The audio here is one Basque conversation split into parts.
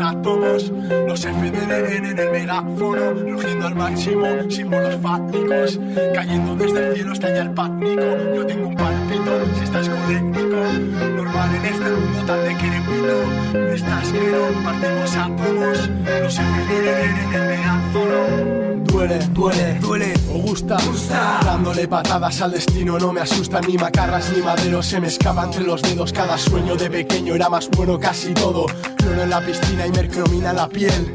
a todos los FDN en el megáfono, rugiendo al máximo, símbolos fácticos, cayendo desde el cielo hasta allá el pánico. Yo tengo un palpito, si estás colérico, normal en este mundo tan de queremito. Estás no partimos a todos los FDN en el megáfono. Duele, duele, duele, o gusta, gusta. Dándole patadas al destino, no me asusta ni macarras ni madero. Se me escapa entre los dedos cada sueño de pequeño, era más bueno casi todo. En la piscina y mercromina la piel.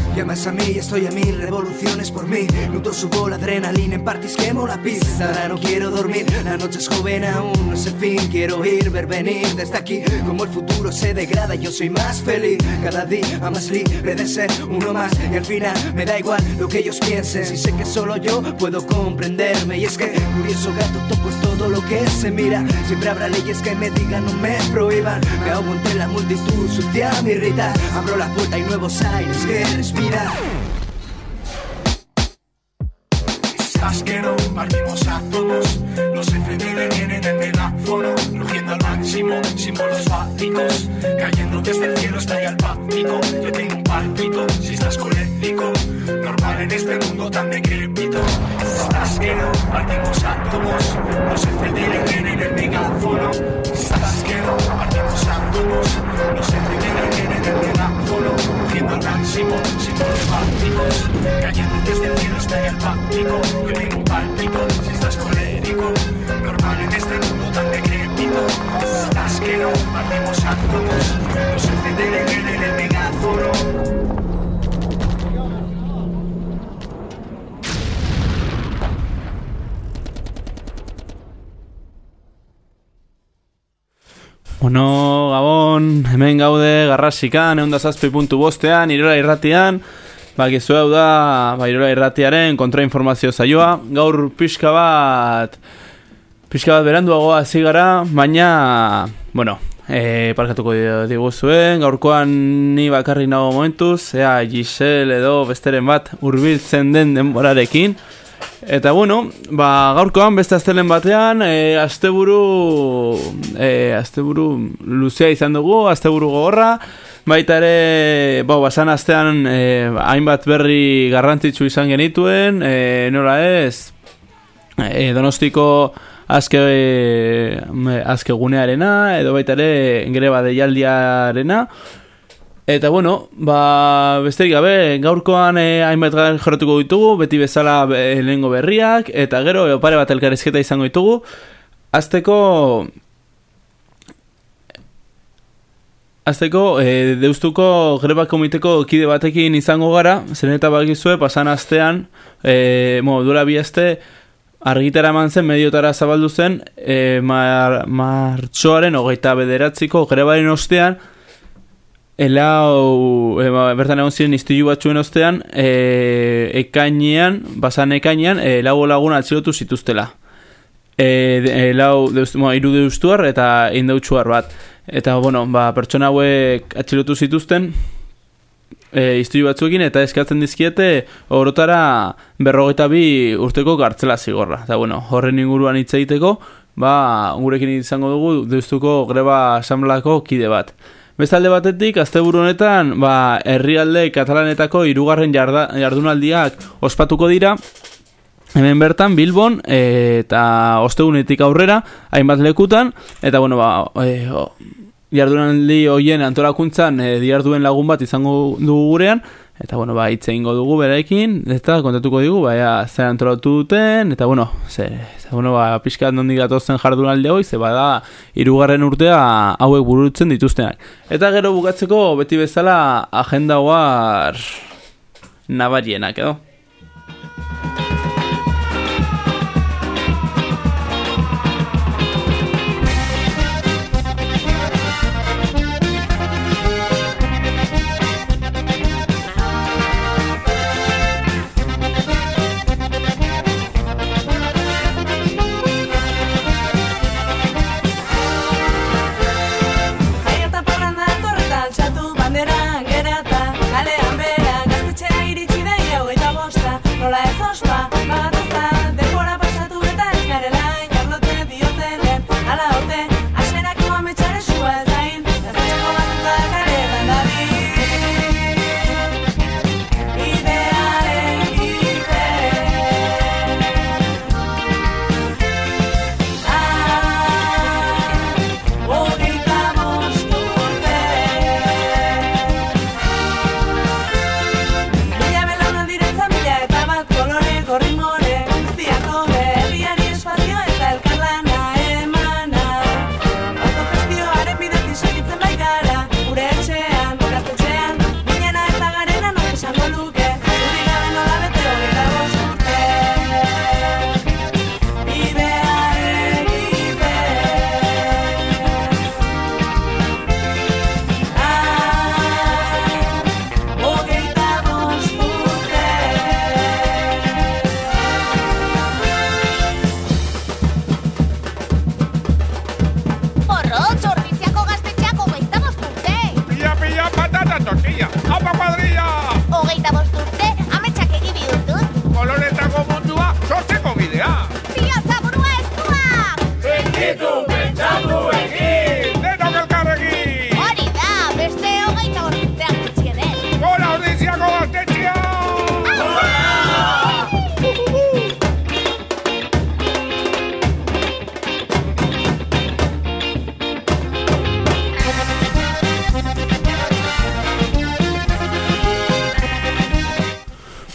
Llamas a mí, estoy a mil revoluciones por mí. Nuto subo la adrenalina en parties quemo la pista. Ahora no quiero dormir, la noche es joven aún, no sé fin. Quiero ir, ver venir desde aquí. Como el futuro se degrada, yo soy más feliz. Cada día más libre de ser uno más. Y al final me da igual lo que ellos piensen. Si sé que solo yo puedo comprenderme. Y es que, curioso gato, toco todo lo que se mira. Siempre habrá leyes que me digan, no me prohíban. Me ahogo entre la multitud, sucia me irrita. Abro la puerta y nuevos aires que respiran. Estás que no partimos a todos. Los FDD vienen el megáfono, rugiendo al máximo, símbolos fálicos. Cayendo desde el cielo hasta allá el pánico. Yo tengo un palpito, si estás colérico. Normal en este mundo tan decrépito. Estás que no partimos a todos. Los FDD vienen los enriqueños tienen el megáfono, haciendo tránsito sin problemáticos. Cayendo desde el cielo está el pático. Yo tengo un pálpito, si estás colérico. Normal en este mundo tan decrépito. Estás que no, partimos átomos. Los enriqueños tienen el megáfono. Bueno, Gabon, hemen gaude, garrasikan, egun da zazpi puntu bostean, irola irratian, bakizu hau da, ba, irola irratiaren kontrainformazio zaioa, gaur pixka bat, pixka bat beranduagoa hasi gara, baina, bueno, e, parkatuko di- diguzuen, gaurkoan ni bakarri nago momentuz, ea Giselle edo besteren bat hurbiltzen den denborarekin, Eta bueno, ba, gaurkoan beste astelen batean, e, asteburu e, asteburu luzea izan dugu, asteburu gogorra, baita ere, ba, basan astean e, hainbat berri garrantzitsu izan genituen, e, nola ez, e, donostiko azke, e, azke gunearena, edo baita ere greba deialdiarena, Eta bueno, ba, besterik gabe, gaurkoan eh, hainbat gara jorratuko ditugu, beti bezala eh, lehengo berriak, eta gero eh, pare bat elkarrizketa izango ditugu. Azteko... Azteko, eh, deustuko greba komiteko kide batekin izango gara, zen eta bakizue, pasan astean, eh, mo, dura bi aste, argitara eman zen, mediotara zabaldu zen, eh, mar, martxoaren hogeita bederatziko grebaren ostean, Elau, e, ba, bertan egon ziren iztilu batzuen ostean, e, ekainean, basan ekainean, e, lau lagun atzilotu zituztela. E, de- e, lau, deus, bueno, iru deustuar eta indautxuar bat. Eta, bueno, ba, pertsona hauek atzilotu zituzten, e, iztilu batzuekin, eta eskatzen dizkiete, orotara berrogeita bi urteko gartzela zigorra. Eta, bueno, horren inguruan hitz egiteko, ba, gurekin izango dugu, deustuko greba asamblako kide bat. Bestalde batetik, asteburu honetan, ba, herrialde katalanetako hirugarren jardunaldiak ospatuko dira, hemen bertan Bilbon e, eta ostegunetik aurrera hainbat lekutan eta bueno ba e, o, jardunaldi hoien antolakuntzan e, diharduen lagun bat izango dugu gurean eta bueno ba hitz egingo dugu berekin eta kontatuko digu ba ea, zer antolatu duten eta bueno ze, ze bueno ba pixkat nondik datozen jardunaldi hoi ze bada hirugarren urtea hauek burutzen dituztenak. Eta gero bukatzeko beti bezala agenda war nabarienak edo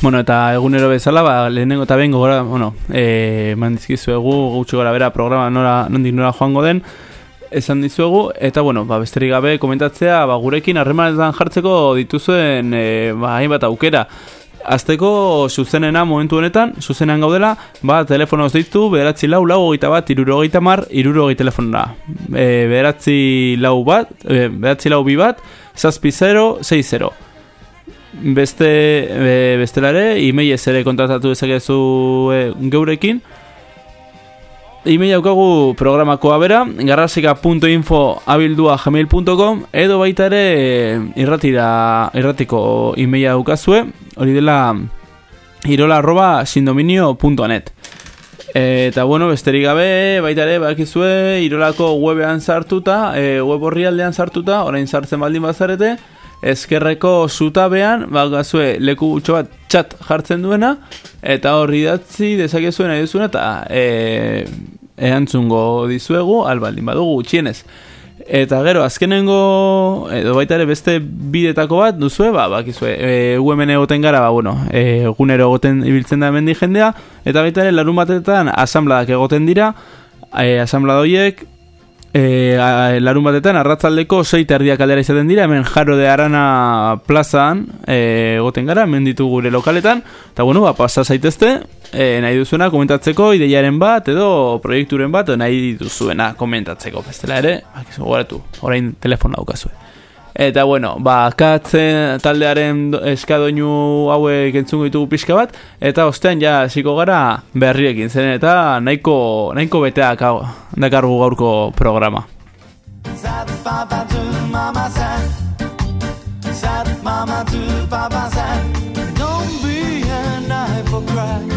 Bueno, eta egunero bezala, ba, lehenengo eta behin gogora, bueno, e, mandizkizuegu gutxi gora bera programa nora, nondik nora joango den, esan dizuegu, eta bueno, ba, besterik gabe komentatzea, ba, gurekin harremanetan jartzeko dituzuen e, ba, hainbat aukera. Azteko zuzenena momentu honetan, zuzenean gaudela, ba, telefonoz ditu, bederatzi lau, lau hogeita bat, iruro hogeita mar, iruro hogei telefonera. E, bederatzi lau bat, e, bederatzi lau bi bat, zazpi 0, 6 0. Beste, e, bestelare, e-mailez ere kontratatu dezakezu e, geurekin, E-mail daukagu programakoa bera, garrasika.info abildua gmail.com edo baita ere eh, irratira, irratiko e-maila daukazue, hori dela irola arroba sindominio.net Eta bueno, besterik gabe, baita ere, bakizue, irolako webean sartuta, e, web horri aldean sartuta, orain sartzen baldin bazarete, ezkerreko zutabean, bakazue, leku gutxo bat txat jartzen duena, eta horri datzi dezakezuen nahi duzuna, eta e, erantzungo dizuegu, albaldin badugu gutxienez. Eta gero, azkenengo, edo baita ere beste bidetako bat, duzue, ba, bakizue, e, UMN egoten gara, ba, bueno, e, egunero egoten ibiltzen da hemendi jendea, eta baita ere, larun batetan, asambladak egoten dira, e, asamladoiek, e, a- larun batetan, arratzaldeko sei terdiak aldera izaten dira, hemen jaro de arana plazan e, egoten gara, hemen ditu gure lokaletan, eta bueno, ba, pasa zaitezte, e, nahi duzuena komentatzeko, ideiaren bat, edo proiekturen bat, nahi duzuena komentatzeko, bestela ere, bakizu gogoratu, orain telefona daukazue. Eta bueno, ba, katze taldearen do- eskadoinu hauek entzungo ditugu pixka bat, eta ostean ja hasiko gara berriekin zen, eta nahiko, nahiko beteak hau, dakargu gaurko programa. Sad papa to mama sad. Sad mama to papa sad. Don't be an hypocrite.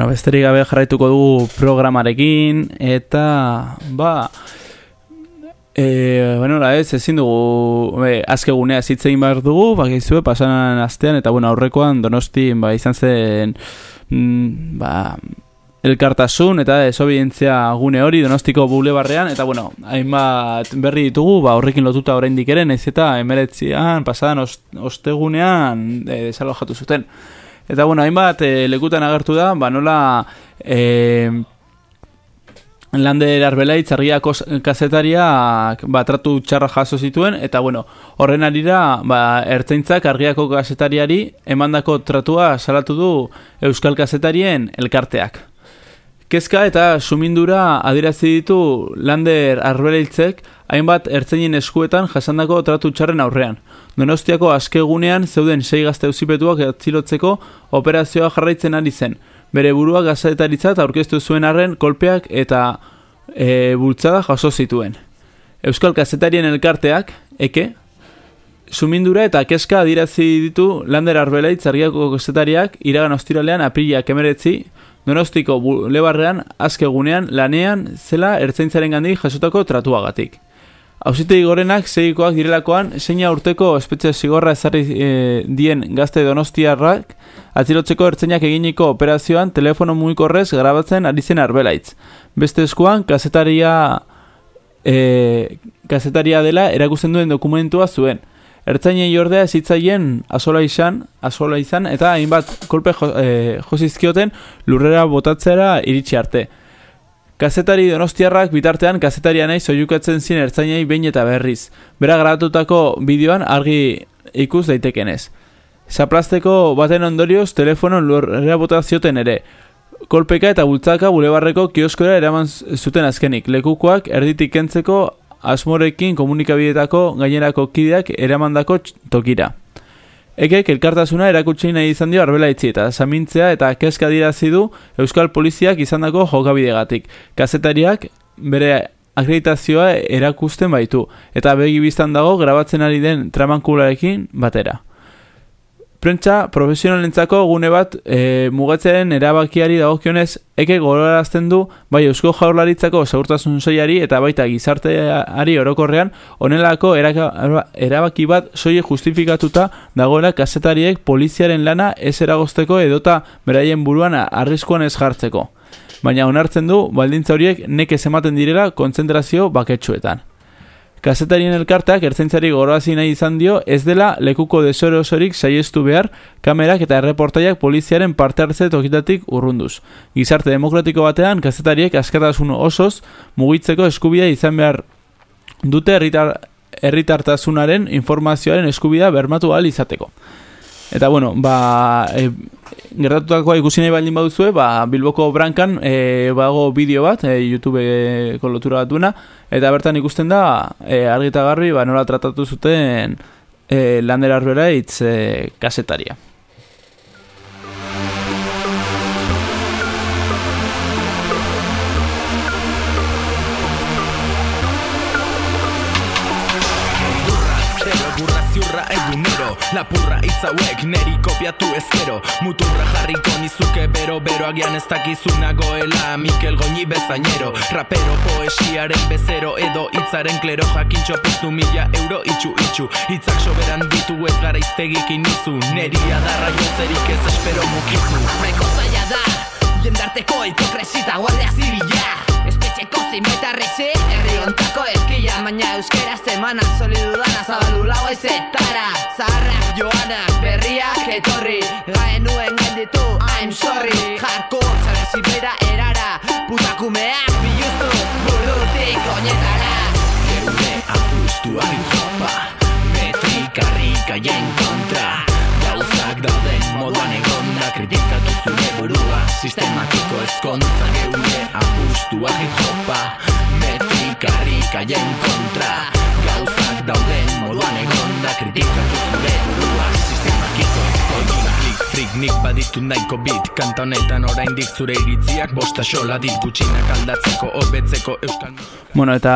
Bueno, besterik gabe jarraituko dugu programarekin, eta, ba, e, bueno, la ez, ezin dugu, e, azke gunea zitzein behar dugu, bakizue, pasanan astean, eta bueno, aurrekoan donosti, ba, izan zen, mm, ba, elkartasun eta desobedientzia gune hori donostiko bulebarrean, eta bueno, hainbat berri ditugu, ba, horrekin lotuta oraindik ere, naiz eta emeretzian, pasadan ost, ostegunean, e, desalojatu zuten. Eta bueno, hainbat e, lekutan agertu da, ba nola e, Lander Arbelaitz argiako kazetariak ba, tratu txarra jaso zituen, eta bueno, horren arira ba, ertzaintzak argiako kazetariari emandako tratua salatu du Euskal Kazetarien elkarteak. Kezka eta sumindura adirazi ditu Lander Arbelaitzek hainbat ertzainen eskuetan jasandako tratu txarren aurrean. Donostiako askegunean zeuden sei gazte auzipetuak atzilotzeko operazioa jarraitzen ari zen. Bere burua gazetaritzat aurkeztu zuen arren kolpeak eta e, bultzada jaso zituen. Euskal Kazetarien elkarteak, eke, sumindura eta kezka adirazi ditu Lander Arbelaitz argiako kazetariak iragan ostiralean aprilak emeretzi Donostiko bulebarrean azkegunean lanean zela ertzaintzaren gandik jasotako tratuagatik. Hauzitegi gorenak segikoak direlakoan, zeina urteko espetxe zigorra ezarri e, dien gazte donostiarrak, atzilotzeko ertzainak eginiko operazioan telefono mugikorrez grabatzen ari zen arbelaitz. Beste eskuan, kazetaria, e, kazetaria dela erakusten duen dokumentua zuen. Ertzainei ordea zitzaien azola izan, azola izan eta hainbat kolpe jo, e, josizkioten lurrera botatzera iritsi arte. Kazetari donostiarrak bitartean kazetaria nahi soiukatzen zien ertzainei behin eta berriz. Bera grabatutako bideoan argi ikus daitekenez. Zaplasteko baten ondorioz telefono lurrera bota zioten ere. Kolpeka eta bultzaka bulebarreko kioskora eraman zuten azkenik. Lekukoak erditik kentzeko asmorekin komunikabideetako gainerako kideak eramandako tokira. Ekek elkartasuna erakutsi nahi izan dio arbela itzi eta samintzea eta kezka dirazi du Euskal Poliziak izandako jokabidegatik. Kazetariak bere akreditazioa erakusten baitu eta begi biztan dago grabatzen ari den tramankularekin batera. Prentsa profesionalentzako gune bat e, mugatzearen erabakiari dagokionez eke gogorarazten du bai Eusko Jaurlaritzako segurtasun sailari eta baita gizarteari orokorrean honelako erabaki bat soilik justifikatuta dagoela kazetariek poliziaren lana ez eragozteko edota beraien buruan arriskuan ez jartzeko. Baina onartzen du baldintza horiek nekez ematen direla kontzentrazio baketsuetan. Kazetarien elkarteak ertzaintzari goroazi nahi izan dio ez dela lekuko desoreosorik saiestu behar kamerak eta erreportaiak poliziaren parte hartze tokitatik urrunduz. Gizarte demokratiko batean kazetariek askatasun osoz mugitzeko eskubidea izan behar dute herritar, herritartasunaren informazioaren eskubidea bermatu ahal izateko. Eta bueno, ba, e, gertatutakoa ikusi nahi baldin baduzue, ba, Bilboko brankan e, bago bideo bat, e, YouTubeko lotura bat duena, eta bertan ikusten da, e, argi eta garbi, ba, nola tratatu zuten e, Lander Arberaitz e, kasetaria. Lapurra hitz hauek neri kopiatu ezkero Muturra jarriko nizuke bero bero agian ez dakizu nagoela. Mikel Goñi bezainero Rapero poesiaren bezero edo hitzaren klero. Jakintxo piztu mila euro itxu itxu. Hitzak soberan ditu ez gara iztegik inizu. Neri adarra jotzerik ez espero mukizu Nahiko zaila da Jendarteko hipokresita guardia zibila Espetxeko zinbetarrizi Herri ontako ezkila. Baina euskeraz emanak solidudana Zabalu lau ezetara Zaharrak joanak berriak etorri. Gaenuen gainditu I'm sorry. Hardcore zabezi bera erara. Putakumeak biluztu Burutik oinetara. Geure apustuari jopa Metrikarrikaien kontra. Gauzak dauden moduan Kritikatu zure burua Sistematiko ezkontza Geure apustuari jopa. Metrikarrikaien kontra Gauzak dauden moduan egonda Kritikatu nik baditu nahiko bit Kanta honetan oraindik zure iritziak Bosta xola dit gutxinak aldatzeko Hobetzeko euskal Bueno, eta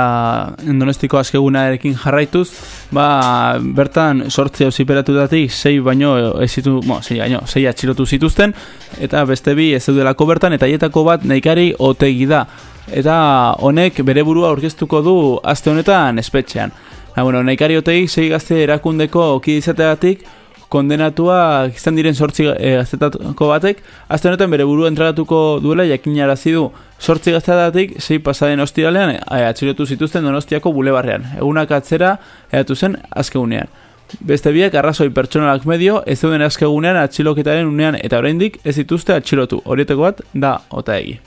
Donostiko askegunarekin jarraituz, ba, bertan sortzi auziperatutatik sei baino ez zitu, bueno, sei baino, sei atxilotu zituzten, eta beste bi ez zeudelako bertan, eta hietako bat naikari otegi da. Eta honek bere burua aurkeztuko du aste honetan espetxean. Ha, bueno, naikari otegi sei gazte erakundeko kide izateagatik, kondenatua izan diren sortzi e, gaztetako batek, azte honetan bere burua entregatuko duela jakinarazi du sortzi gaztetatik sei pasaden ostiralean e, atxilotu zituzten donostiako bulebarrean. Egunak atzera edatu zen azkegunean. Beste biak arrazoi pertsonalak medio ez zeuden azkegunean atxiloketaren unean eta oraindik ez dituzte atxilotu. Horietako bat da otaegi.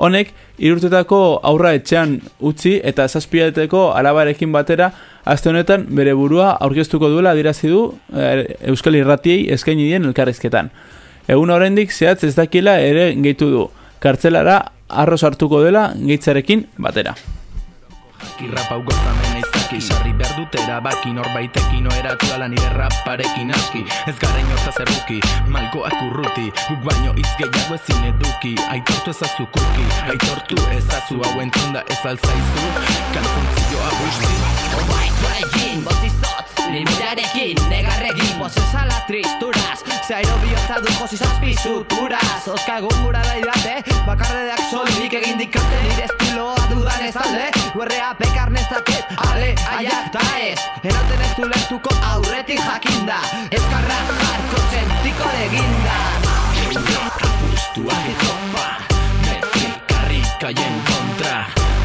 Honek, irurtetako aurra etxean utzi eta zazpiateko alabarekin batera aste honetan bere burua aurkeztuko duela adirazi du eh, Euskal Irratiei eskaini dien elkarrizketan. Egun oraindik zehatz ez dakiela ere gehitu du. Kartzelara arroz hartuko dela gehitzarekin batera. Izaki Sarri behar dut erabaki Norbaitekin oeratu ala nire raparekin aski. Ez gara inortaz erruki Malkoak urruti. Guk baino hitz gehiago ezin eduki. Aitortu ezazu kuki Aitortu ezazu. Hau entzunda ez alzaizu Kantzontzioa busti Baituarekin, bozizot, limitarekin, negarrekin. Pozezala tristuraz, zairo bihotza du josi zazpi sutura Zozka egun gura da idate Bakarredeak solik egin dikate Nire estiloa dudan ez alde Guerrea pekar nezaket Ale, aia, ta ez Eraten ez du lertuko aurretik jakinda. Ezkarra jarko sentiko eginda Apustua hip-hopa Metrikarrikaien kontra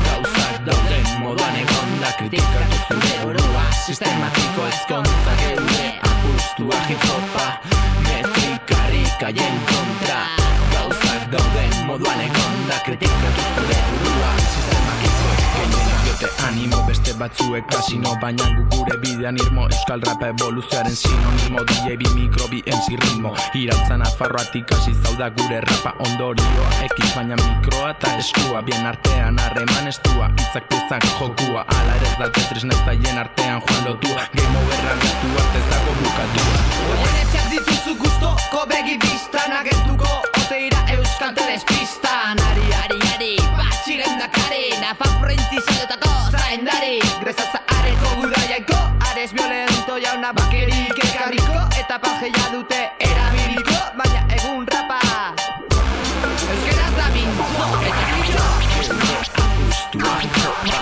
Gauzak dauden moduan egonda Kritikatu Sistematiko ezkontza geure Apustua hip-hopa Metrikarrikaien kontra. Gauzak dauden moduan egonda Kritikatu zure diote animo beste batzuek kasino Baina gu gure bidean irmo. Euskal rap evoluzioaren sinonimo DJ bi mikro bi MC ritmo. Iratzan afarroatik hasi zauda gure rapa ondorioa. Ekiz baina mikroa eta eskua Bien artean harreman estua. Itzak piezak jokua Ala ere ez da tetris nestaien artean joan lotua. Game overra gatu arte ez dago bukatua. Oien etxak dituzu guztoko begi biztan Agertuko oteira euskal telespistan Ari, ari, ari, batxiren dakari Nafan prentzi zaiotako zaindari. Grezaza areko gudaiaiko Ares violento jauna bakerik ekarriko Eta pajeia dute erabiliko Baina egun rapa. Euskeraz da mintzo Eta mintzo. Apustua hip-hopa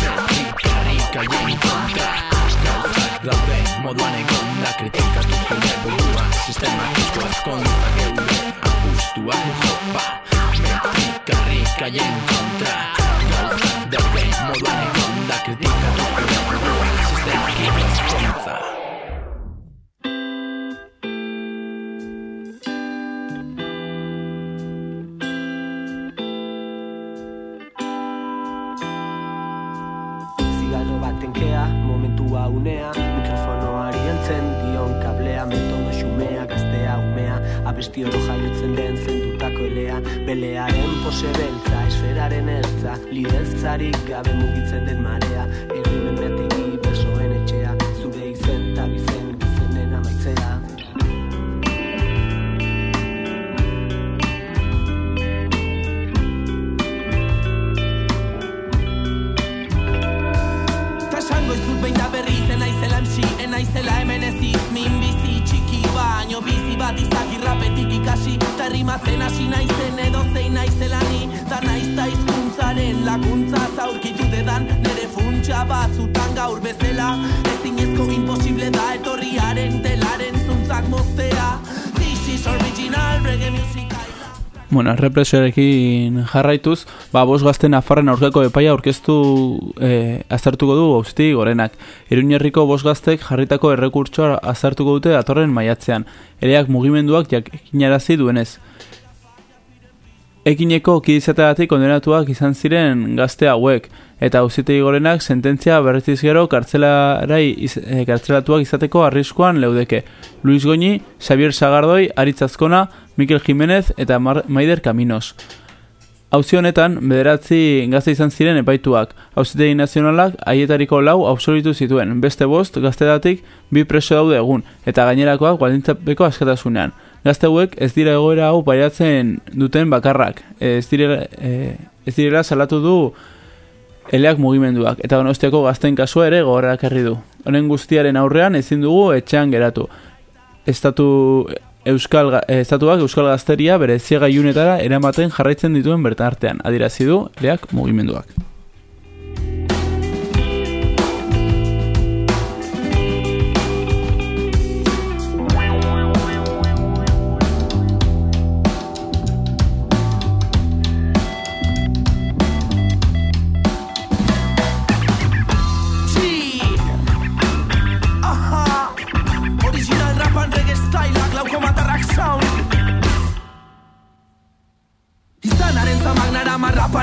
Metrikarrikaien kontra Gauzak daude moduan egonda Kritikatu zure burua Sistematiko ezkontza geure Apustua hip-hopa Metrikarrikaien kontra Gauzak daude moduan egonda Kritikatu zure burua Sistematiko ezkontza Zigarro baten kea, momentua unea Mikrofonoari heltzen dion kablea Metodo xumea, gaztea umea Abesti oro jaiotzen Belearen pose beltza, esferaren ertza Lideltzarik gabe mugitzen den marea Errimen betegi Bueno, errepresioarekin jarraituz, ba, bos gazten afarren aurkako epaia aurkeztu e, azartuko du gausti gorenak. Iruñerriko bos gaztek jarritako errekurtsoa azartuko dute datorren maiatzean. Ereak mugimenduak jakinarazi duenez. Ekineko kidizateagatik kondenatuak izan ziren gazte hauek, eta auzitegi gorenak sententzia berretiz gero kartzelarai iz, e, kartzelatuak izateko arriskuan leudeke. Luis Goñi, Xavier Sagardoi, Aritz Azkona, Mikel Jimenez eta Mar Maider Caminos. Auzi honetan, bederatzi gazte izan ziren epaituak. Auzitegi nazionalak haietariko lau absolitu zituen. Beste bost, gaztedatik bi preso daude egun, eta gainerakoak baldintzapeko askatasunean. Gazte hauek ez dira egoera hau pairatzen duten bakarrak. Ez direla, e, ez direla salatu du eleak mugimenduak, eta donostiako gazten kasua ere gogorrak herri du. Honen guztiaren aurrean ezin dugu etxean geratu. Estatu Euskal, eh, estatuak Euskal Gazteria bere ziega iunetara eramaten jarraitzen dituen bertartean, adirazi du leak mugimenduak.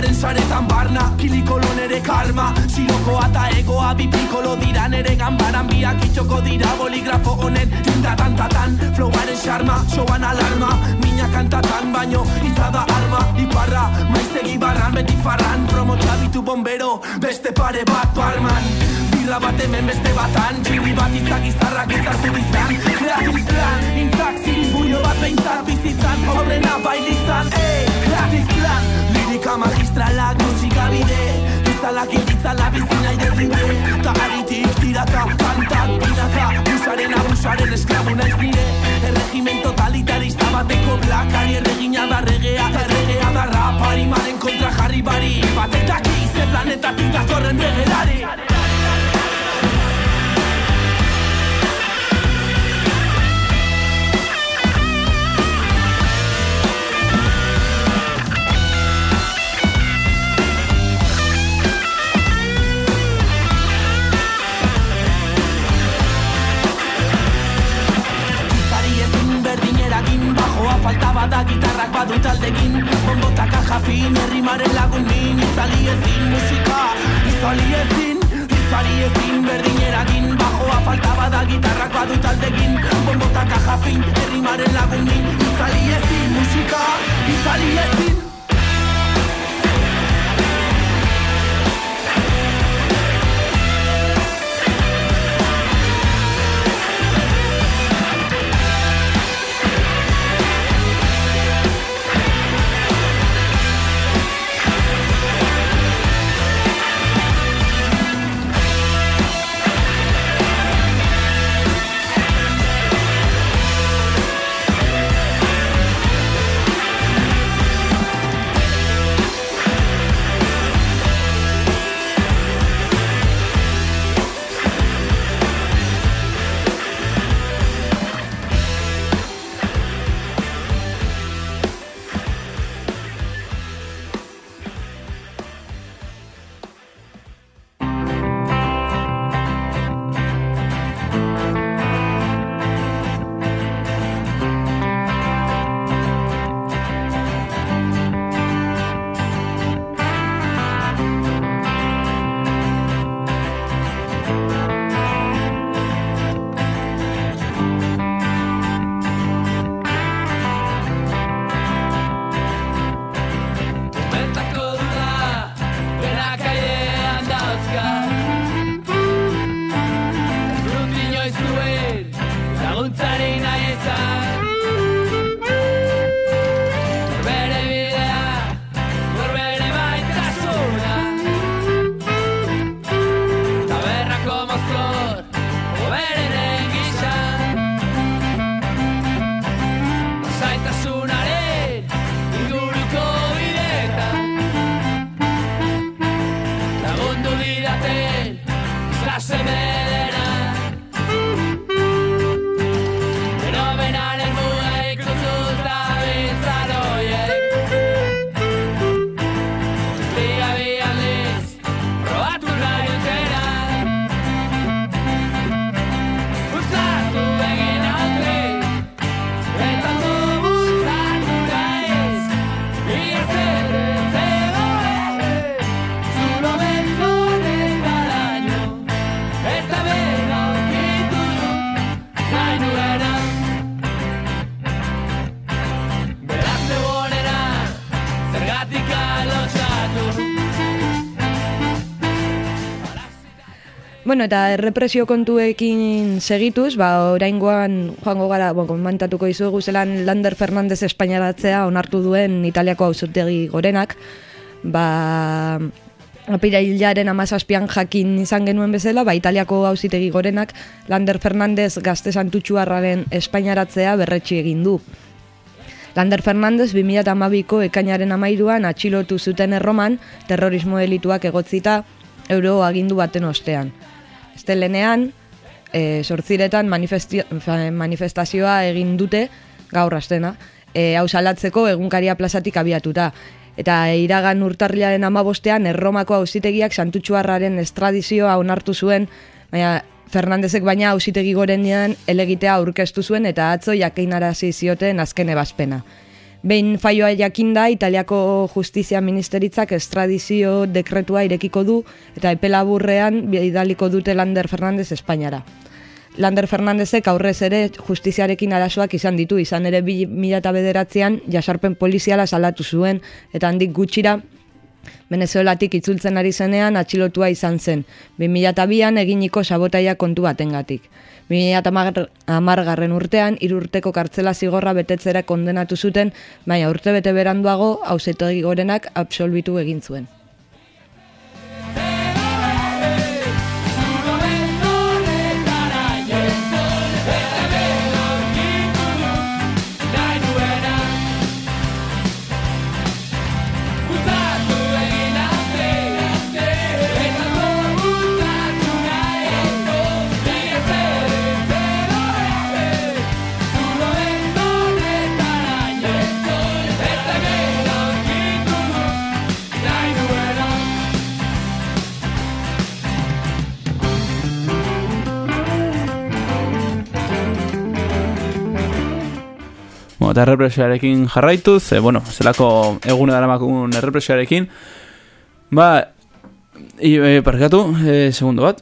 transparentzaren nere karma. Siloko eta egoa bi pikolo dira nere ganbaran. Biak itxoko dira boligrafo honen Tinta tantatan Flowaren xarma, showan alarma. Mina kantatan baino izada arma. Iparra, maizegi barran beti farran. Promo txabitu bombero, beste pare bat barman Birra bat hemen beste batan. Txirri bat itzak izarrak itzartu izan Kreatif plan, intzak ziribullo bat behintzat bizitzan. Aurrena bailitzan, ey, kreatif plan. Lirika magistralak musika bide bezala gilditzala bizina idezin be Ta aritik tirata, kantat, binaka Usaren abusaren esklabu naiz nire. Erregimen totalitarista bateko blakari Erregina da regea, ta erregea da rapari Maren kontra jarri bari. Batetak izen planetatik da zorren regelari. Falta bada gitarrak badu taldegin Bombota kaja fin, herrimaren lagun min Izali ezin musika, izali ezin Izari ezin berdin eragin. Bajoa falta bada gitarrak badu taldegin Bombota kaja fin, herrimaren lagun min Izali ezin musika, izali ezin eta errepresio kontuekin segituz, ba, oraingoan joango gara, bon, komentatuko izugu zelan Lander Fernandez espainaratzea onartu duen Italiako auzotegi gorenak, ba, apirailaren amazazpian jakin izan genuen bezala, ba, Italiako auzitegi gorenak Lander Fernandez gazte santutxuarraren espainaratzea berretsi egin du. Lander Fernandez 2012ko ekainaren amairuan atxilotu zuten erroman terrorismo elituak egotzita euro agindu baten ostean. Estelenean, e, sortziretan manifesti- fa- manifestazioa egin dute gaur astena, e, hau salatzeko egunkaria plazatik abiatuta. Eta iragan urtarrilaren amabostean erromako auzitegiak santutxuarraren estradizioa onartu zuen, baina Fernandezek baina auzitegi gorenean elegitea aurkeztu zuen eta atzo jakeinarazi zioten azken ebazpena. Behin faioa jakinda, Italiako Justizia Ministeritzak estradizio dekretua irekiko du eta epelaburrean bidaliko dute Lander Fernandez Espainiara. Lander Fernandezek aurrez ere justiziarekin arazoak izan ditu, izan ere 2009an jasarpen poliziala salatu zuen eta handik gutxira Venezuelatik itzultzen ari zenean atxilotua izan zen, 2002an eginiko sabotaia kontu batengatik. 2010 garren urtean, irurteko kartzela zigorra betetzera kondenatu zuten, baina urte bete beranduago, hauzetegi gorenak absolbitu egin zuen. Eta errepresioarekin jarraituz, e, bueno, zelako egune daramakun errepresioarekin, ba, i, e, parkatu, e, segundo bat.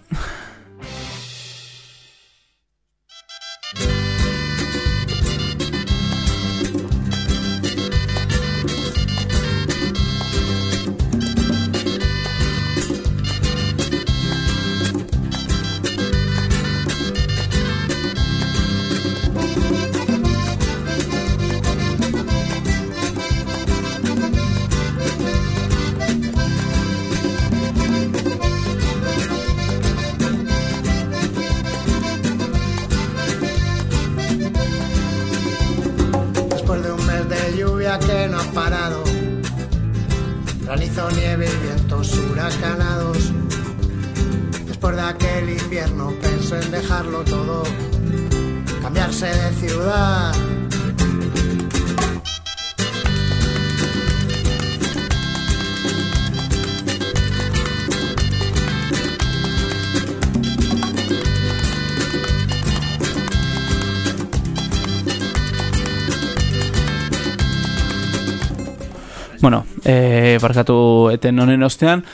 Ostean,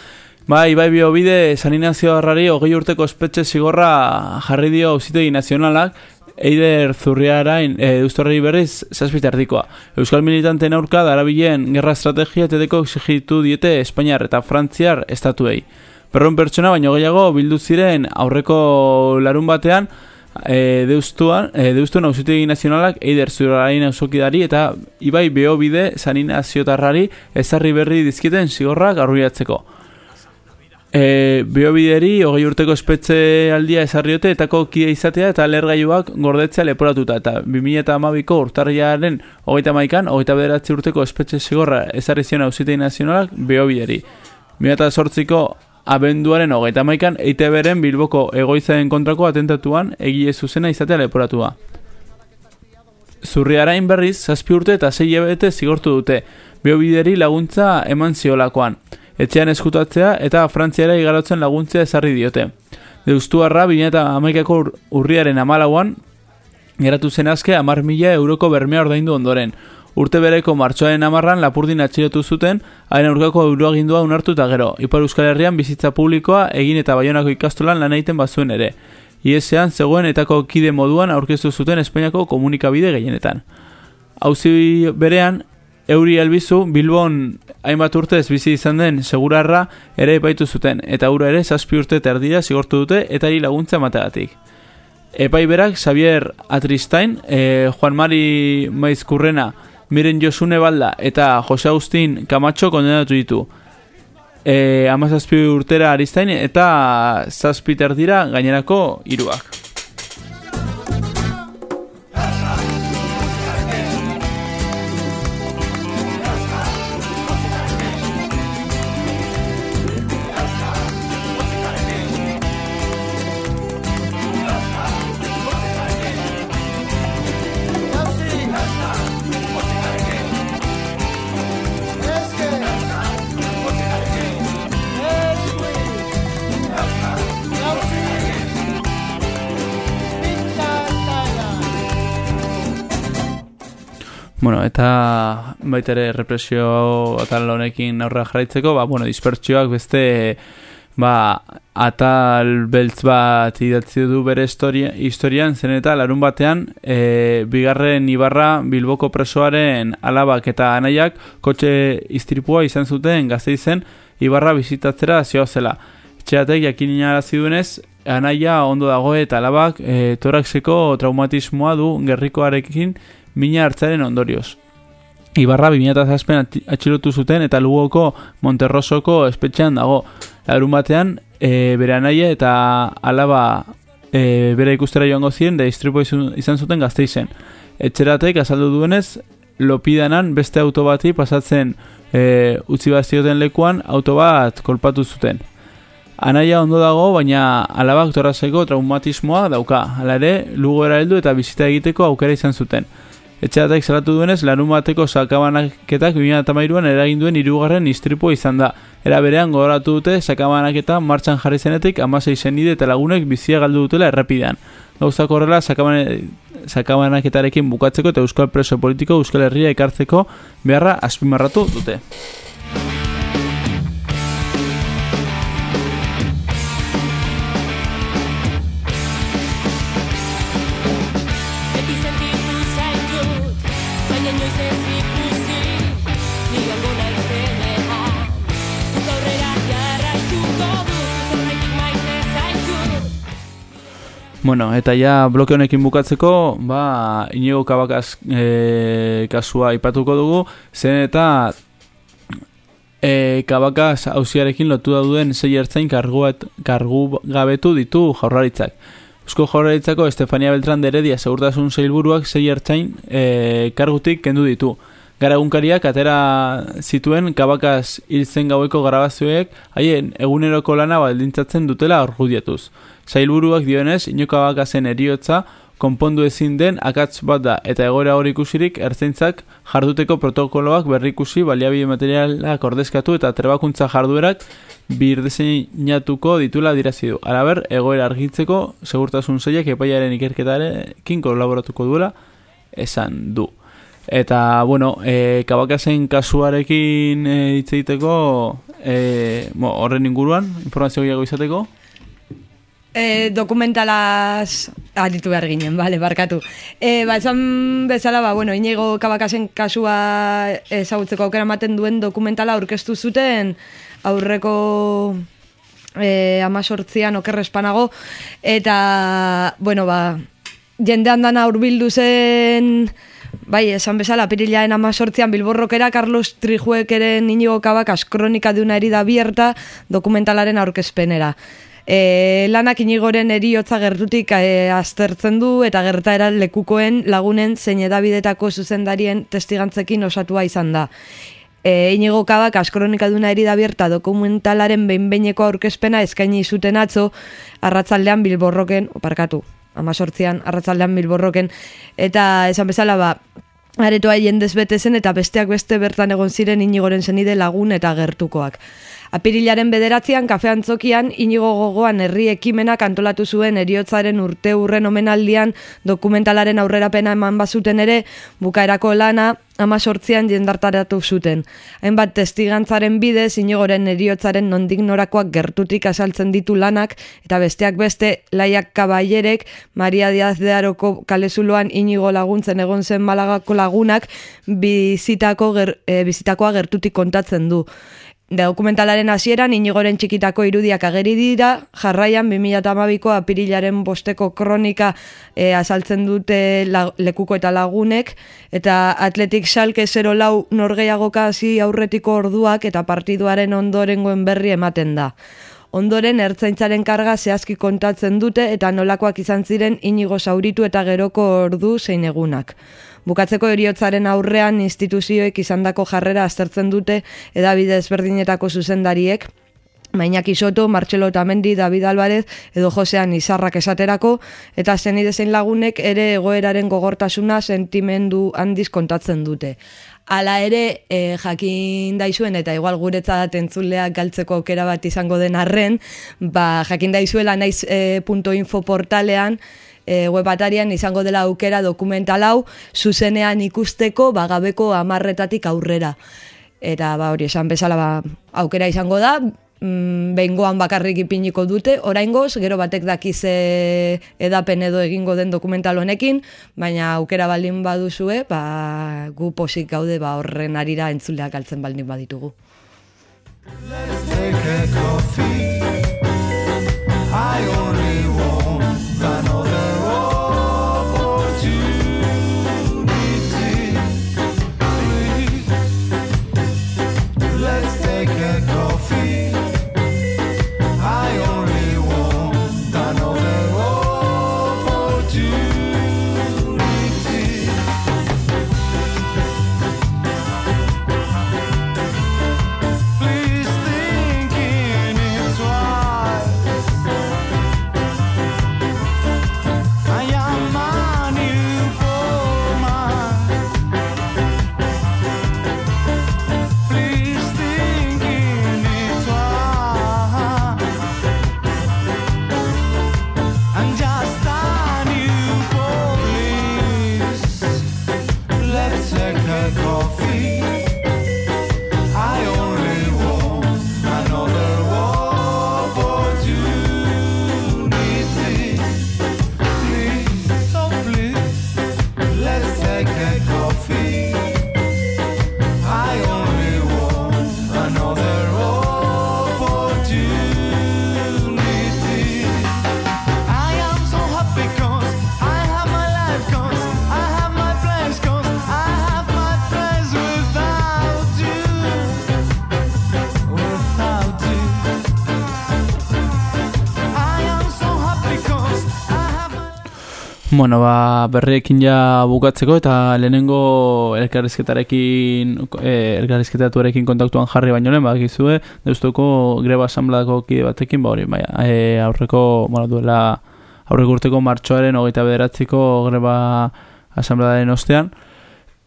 Bai, bai bio bide, San Inazio Harrari hogei urteko espetxe zigorra jarri dio auzitegi nazionalak, Eider Zurriarain e, eustorri berriz zazpitardikoa. Euskal militanteen aurka darabilen gerra estrategia tedeko exigitu diete Espainiar eta Frantziar estatuei. Perron pertsona baino gehiago bildu ziren aurreko larun batean e, deustuan, e, deustuen auzitegi nazionalak Eider Zurriarain ausokidari eta Ibai Beobide San Inaziotarrari ezarri berri dizkiten zigorrak arruiatzeko. E, Beobideri hogei urteko espetxe aldia esarriote etako kide izatea eta lergailuak gordetzea leporatuta eta 2008ko urtarriaren hogeita maikan, hogeita bederatzi urteko espetxe zigorra ezarri zion auzitegi nazionalak Beobideri. 2008ko abenduaren hogeita maikan EITB-ren Bilboko egoizaren kontrako atentatuan egile zuzena izatea leporatua. Zurriarain berriz, zazpi urte eta sei ebete zigortu dute, Beobideri laguntza eman ziolakoan etxean eskutatzea eta Frantziara igarotzen laguntzea ezarri diote. Deustuarra 2008ko ur, urriaren amalauan, geratu zen azke amar mila euroko bermea ordaindu ondoren. Urte bereko martxoaren amarran lapurdin atxilotu zuten, haren aurkako euroagindua unartu eta gero. Ipar Euskal Herrian bizitza publikoa egin eta baionako ikastolan lan egiten bazuen ere. Iesean zegoen etako kide moduan aurkeztu zuten Espainiako komunikabide gehienetan. Hauzi berean, Euri Albizu Bilbon hainbat urtez bizi izan den segurarra ere epaitu zuten eta ura ere zazpi urte terdira zigortu dute eta hi laguntza mategatik. Epai berak Xavier Atristain, e, Juan Mari Maizkurrena, Miren Josune Balda eta Jose Agustin Camacho kondenatu ditu. E, amazazpi urtera Aristain eta zazpi terdira gainerako hiruak. Bueno, eta baita ere represio atal honekin aurra jarraitzeko, ba, bueno, dispertsioak beste ba, atal beltz bat idatzi du bere historia, historian, zen eta larun batean e, bigarren ibarra Bilboko presoaren alabak eta anaiak kotxe istripua izan zuten gazte izen ibarra bizitatzera zio zela. Txeatek jakin inarazi duenez, anaia ondo dago eta alabak e, toraxeko traumatismoa du gerrikoarekin mina hartzaren ondorioz. Ibarra 2008an atxilotu zuten eta Lugoko Monterrosoko espetxean dago. Larun batean, e, bere anaia eta alaba e, bere ikustera joango ziren da istripo izan zuten gazteizen. Etxeratek azaldu duenez, lopidanan beste auto bati pasatzen e, utzi bazioten lekuan auto bat kolpatu zuten. Anaia ondo dago, baina alabak torrazeko traumatismoa dauka. Hala ere, lugo heldu eta bizita egiteko aukera izan zuten. Etxeatek salatu duenez, larun bateko sakabanaketak 2008an eragin duen irugarren istripua izan da. Era berean gogoratu dute sakabanaketa martxan jarri zenetik amasei zenide eta lagunek bizia galdu dutela errepidean. Gauzak horrela sakabanaketarekin bukatzeko eta euskal preso politiko euskal herria ekartzeko beharra azpimarratu dute. Bueno, eta ja bloke honekin bukatzeko, ba, inigo kabakaz e, kasua ipatuko dugu, zen eta e, kabakaz hausiarekin lotu duen zei ertzain karguat, kargu gabetu ditu jaurlaritzak. Eusko jaurlaritzako Estefania Beltran de Heredia segurtasun zeilburuak zei ertzain e, kargutik kendu ditu. Garagunkariak atera zituen kabakaz hiltzen gaueko grabazioek haien eguneroko lana baldintzatzen dutela argudiatuz. Zailburuak dionez, inokabakazen eriotza konpondu ezin den akatz bat da eta egoera hori ikusirik ertzaintzak jarduteko protokoloak berrikusi baliabide materialak ordezkatu eta trebakuntza jarduerak birdeseinatuko ditula dirazi du. Alaber, egoera argitzeko segurtasun zeiak epaiaren ikerketarekin kolaboratuko duela esan du. Eta, bueno, e, kabakazen kasuarekin e, hitz egiteko, e, horren inguruan, informazio gehiago izateko, E, dokumentalaz aritu behar ginen, bale, barkatu. E, ba, esan bezala, ba, bueno, inigo kabakasen kasua ezagutzeko aukera ematen duen dokumentala aurkeztu zuten aurreko e, amazortzian okerrespanago, eta, bueno, ba, jende handan aurbildu zen, bai, esan bezala, apirilaen amazortzian bilborrokera, Carlos Trijuekeren inigo kabakas kronika de una herida abierta dokumentalaren aurkezpenera. E, lanak inigoren eriotza gertutik e, aztertzen du eta gertaera lekukoen lagunen zein edabidetako zuzendarien testigantzekin osatua izan da. E, inigo kabak askronika duna herida abierta dokumentalaren behinbeineko aurkezpena eskaini zuten atzo arratzaldean bilborroken, oparkatu, amazortzian arratzaldean bilborroken, eta esan bezala ba, aretoa jendez bete zen eta besteak beste bertan egon ziren inigoren zenide lagun eta gertukoak. Apirilaren bederatzean kafean zokian inigo gogoan herri ekimenak antolatu zuen eriotzaren urte urren omenaldian dokumentalaren aurrerapena eman bazuten ere bukaerako lana ama sortzian jendartaratu zuten. Hainbat testigantzaren bidez inigoren eriotzaren nondik norakoak gertutik asaltzen ditu lanak eta besteak beste laiak kabaierek Maria Diaz de Aroko kalezuloan inigo laguntzen egon zen malagako lagunak bizitako ger, e, bizitakoa gertutik kontatzen du. Dokumentalaren hasieran inigoren txikitako irudiak ageri dira, jarraian 2008ko apirilaren bosteko kronika e, azaltzen dute la, lekuko eta lagunek, eta atletik salke 0 lau norgeiagoka hasi aurretiko orduak eta partiduaren ondorengoen berri ematen da. Ondoren ertzaintzaren karga zehazki kontatzen dute eta nolakoak izan ziren inigo zauritu eta geroko ordu zein egunak. Bukatzeko eriotzaren aurrean instituzioek izandako jarrera aztertzen dute edabide ezberdinetako zuzendariek, Mainak Isoto, Martxelo Otamendi, David Alvarez edo Josean Izarrak esaterako, eta zenide zein lagunek ere egoeraren gogortasuna sentimendu handiz kontatzen dute. Hala ere, e, jakin daizuen, eta igual guretzat entzuleak galtzeko aukera bat izango den arren, ba, jakin daizuela naiz e, punto info portalean, e, web atarian izango dela aukera dokumental hau zuzenean ikusteko bagabeko amarretatik aurrera. Eta ba, hori esan bezala ba, aukera izango da, mm, behingoan bakarrik ipiniko dute, oraingoz, gero batek dakize edapen edo egingo den dokumental honekin, baina aukera baldin baduzue, ba, gu posik gaude ba, horren arira entzuleak galtzen baldin baditugu. Take a coffee. I only Bueno, ba, berriekin ja bukatzeko eta lehenengo elkarrizketarekin, eh, elkarrizketatuarekin kontaktuan jarri baino lehen, bakizue, deustoko greba asambladako kide batekin, ba hori, bai, eh, aurreko, bueno, duela, aurreko urteko martxoaren hogeita bederatziko greba asambladaren ostean,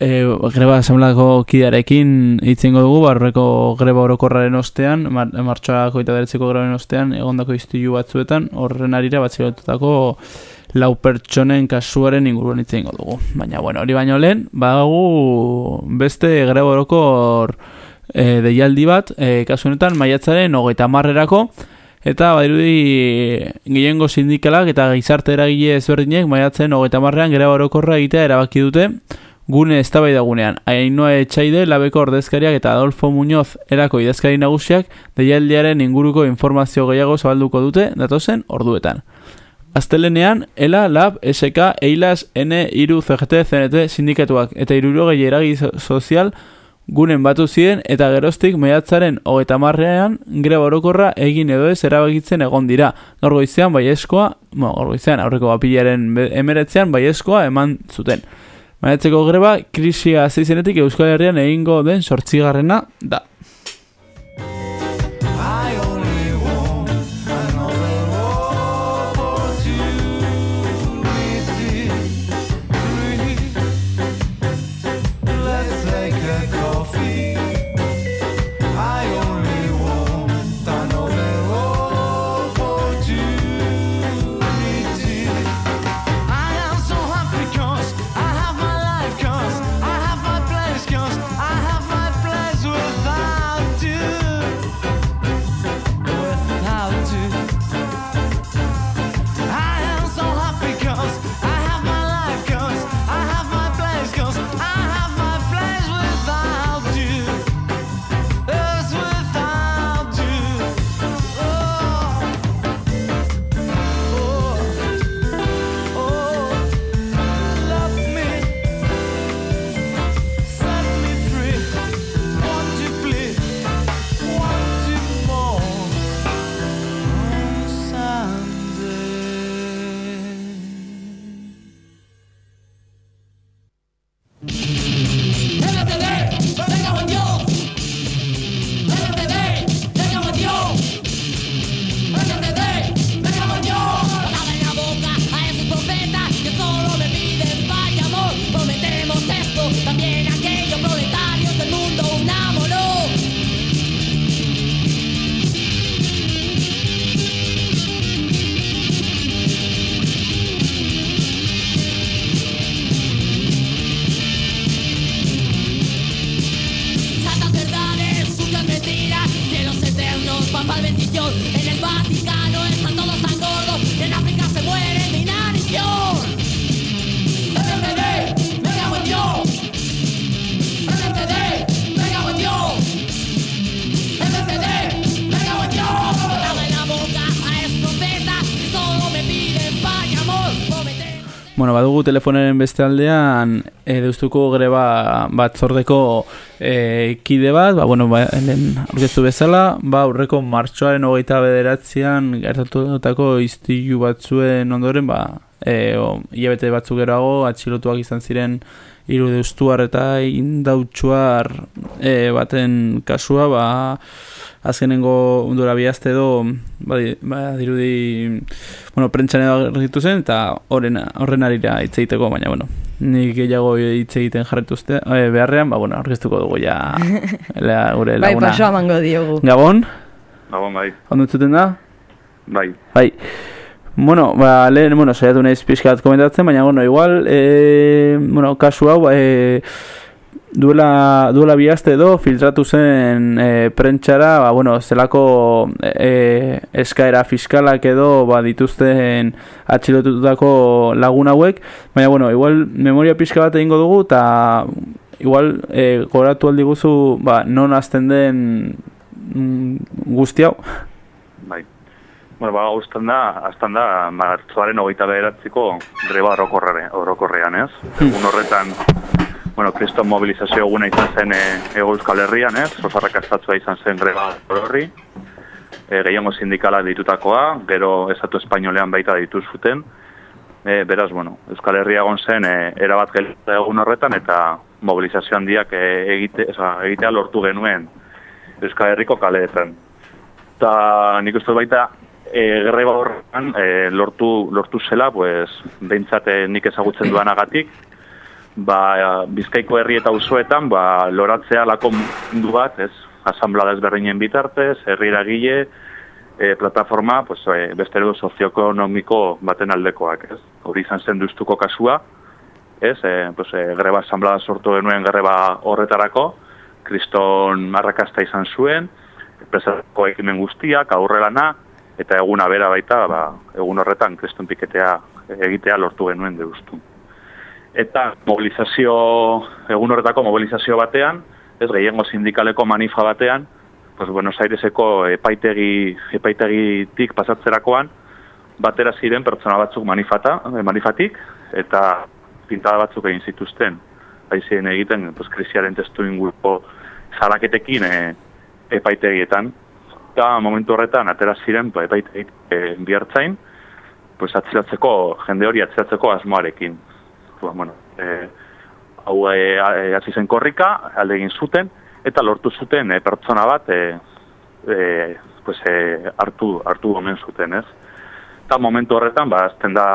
e, greba asambladako kidearekin hitzengo dugu, ba, aurreko greba orokorraren ostean, mar, martxoak hogeita bederatziko grebaren ostean, egondako iztilu batzuetan, horren arira batzilotutako lau pertsonen kasuaren inguruan hitz egingo dugu. Baina, bueno, hori baino lehen, badagu beste greba orokor e, deialdi bat, e, kasu honetan, maiatzaren hogeita marrerako, eta badirudi gehiengo sindikalak eta gizarte eragile ezberdinek maiatzen hogeita marrean greba orokorra egitea erabaki dute, gune eztabaida gunean. Ainoa etxaide, labeko ordezkariak eta Adolfo Muñoz erako idazkari nagusiak deialdiaren inguruko informazio gehiago zabalduko dute datozen orduetan. Aztelenean, ELA, LAB, SK, EILAS, N, IRU, CGT, CNT, sindikatuak eta irurogei eragi so- sozial gunen batu ziren eta geroztik meiatzaren hogeta marrean greba orokorra egin edo ez erabakitzen egon dira. Gaur goizean baieskoa, bueno, gaur goizean aurreko apilaren emeretzean baieskoa eman zuten. Maiatzeko greba, krisia hasi Euskal Herrian egingo den sortzigarrena da. Telefonaren beste aldean e, deustuko greba batzordeko e, kide bat, ba, bueno, ba, lehen aurkeztu bezala, ba, aurreko martxoaren hogeita bederatzean gertatutako iztilu batzuen ondoren, ba, e, o, hilabete batzuk geroago, atxilotuak izan ziren hiru deustuar eta indautxuar e, baten kasua, ba, azkenengo undura bihazte edo ba, ba, dirudi bueno, prentxan edo argitu zen eta horren, horren arira hitz egiteko, baina bueno, nik gehiago hitz egiten jarretuzte e, beharrean, ba bueno, aurkeztuko dugu ja la, gure Bai, laguna. paso amango diogu. Gabon, Gabon, bai. ondo entzuten da? Bai. Bai. Bueno, ba, lehen, bueno, saiatu naiz pixka bat komentatzen, baina, bueno, igual, e, bueno, kasu hau, e, duela, duela bihazte edo filtratu zen e, prentxara, ba, bueno, zelako e, eskaera fiskalak edo ba, dituzten atxilotutako lagun hauek, baina, bueno, igual memoria pixka bat egingo dugu, eta igual e, goratu aldi guzu, ba, non azten den mm, guzti hau. Bai. Bueno, ba, uzten da, azten da, martzoaren hogeita beheratziko greba orokorre, orokorrean, ez? Egun horretan, bueno, kriston mobilizazio eguna izan zen e, Ego Euskal Herrian, ez? Osarrak astatzua izan zen greba horri. E, gehiago sindikala ditutakoa, gero esatu espainolean baita ditu zuten. E, beraz, bueno, Euskal Herria egon zen e, erabat gelitza egun horretan eta mobilizazio handiak e, egite, oza, egitea lortu genuen Euskal Herriko kaleetan. Eta nik uste baita e, greba horretan e, lortu, lortu zela, pues, behintzat e, nik ezagutzen duanagatik, ba, bizkaiko herri eta usoetan ba, loratzea lako mundu bat, ez, asamblea desberdinen bitartez, herri eragile, e, plataforma, pues, e, beste eredu sozioekonomiko baten aldekoak, ez. Hori izan zen duztuko kasua, ez, e, pues, e, greba asamblea sortu genuen greba horretarako, kriston marrakasta izan zuen, enpresako ekimen guztiak, aurrelana, eta eguna bera baita, ba, egun horretan kriston piketea egitea lortu genuen deustu. Eta mobilizazio, egun horretako mobilizazio batean, ez gehiengo sindikaleko manifa batean, pues Buenos Aireseko epaitegi, epaitegitik pasatzerakoan, batera ziren pertsona batzuk manifata, eh, manifatik, eta pintada batzuk egin zituzten. Aizien egiten, pues, krisiaren testu inguruko zalaketekin e, epaitegietan. Eta momentu horretan, atera ziren, epaitegit e, bihartzain, pues, atzilatzeko, jende hori atzilatzeko asmoarekin. Ba, bueno, e, hau e, hasi zen korrika, alde egin zuten, eta lortu zuten e, pertsona bat e, e, pues, e, hartu, hartu omen zuten, ez? Eta momentu horretan, ba, azten da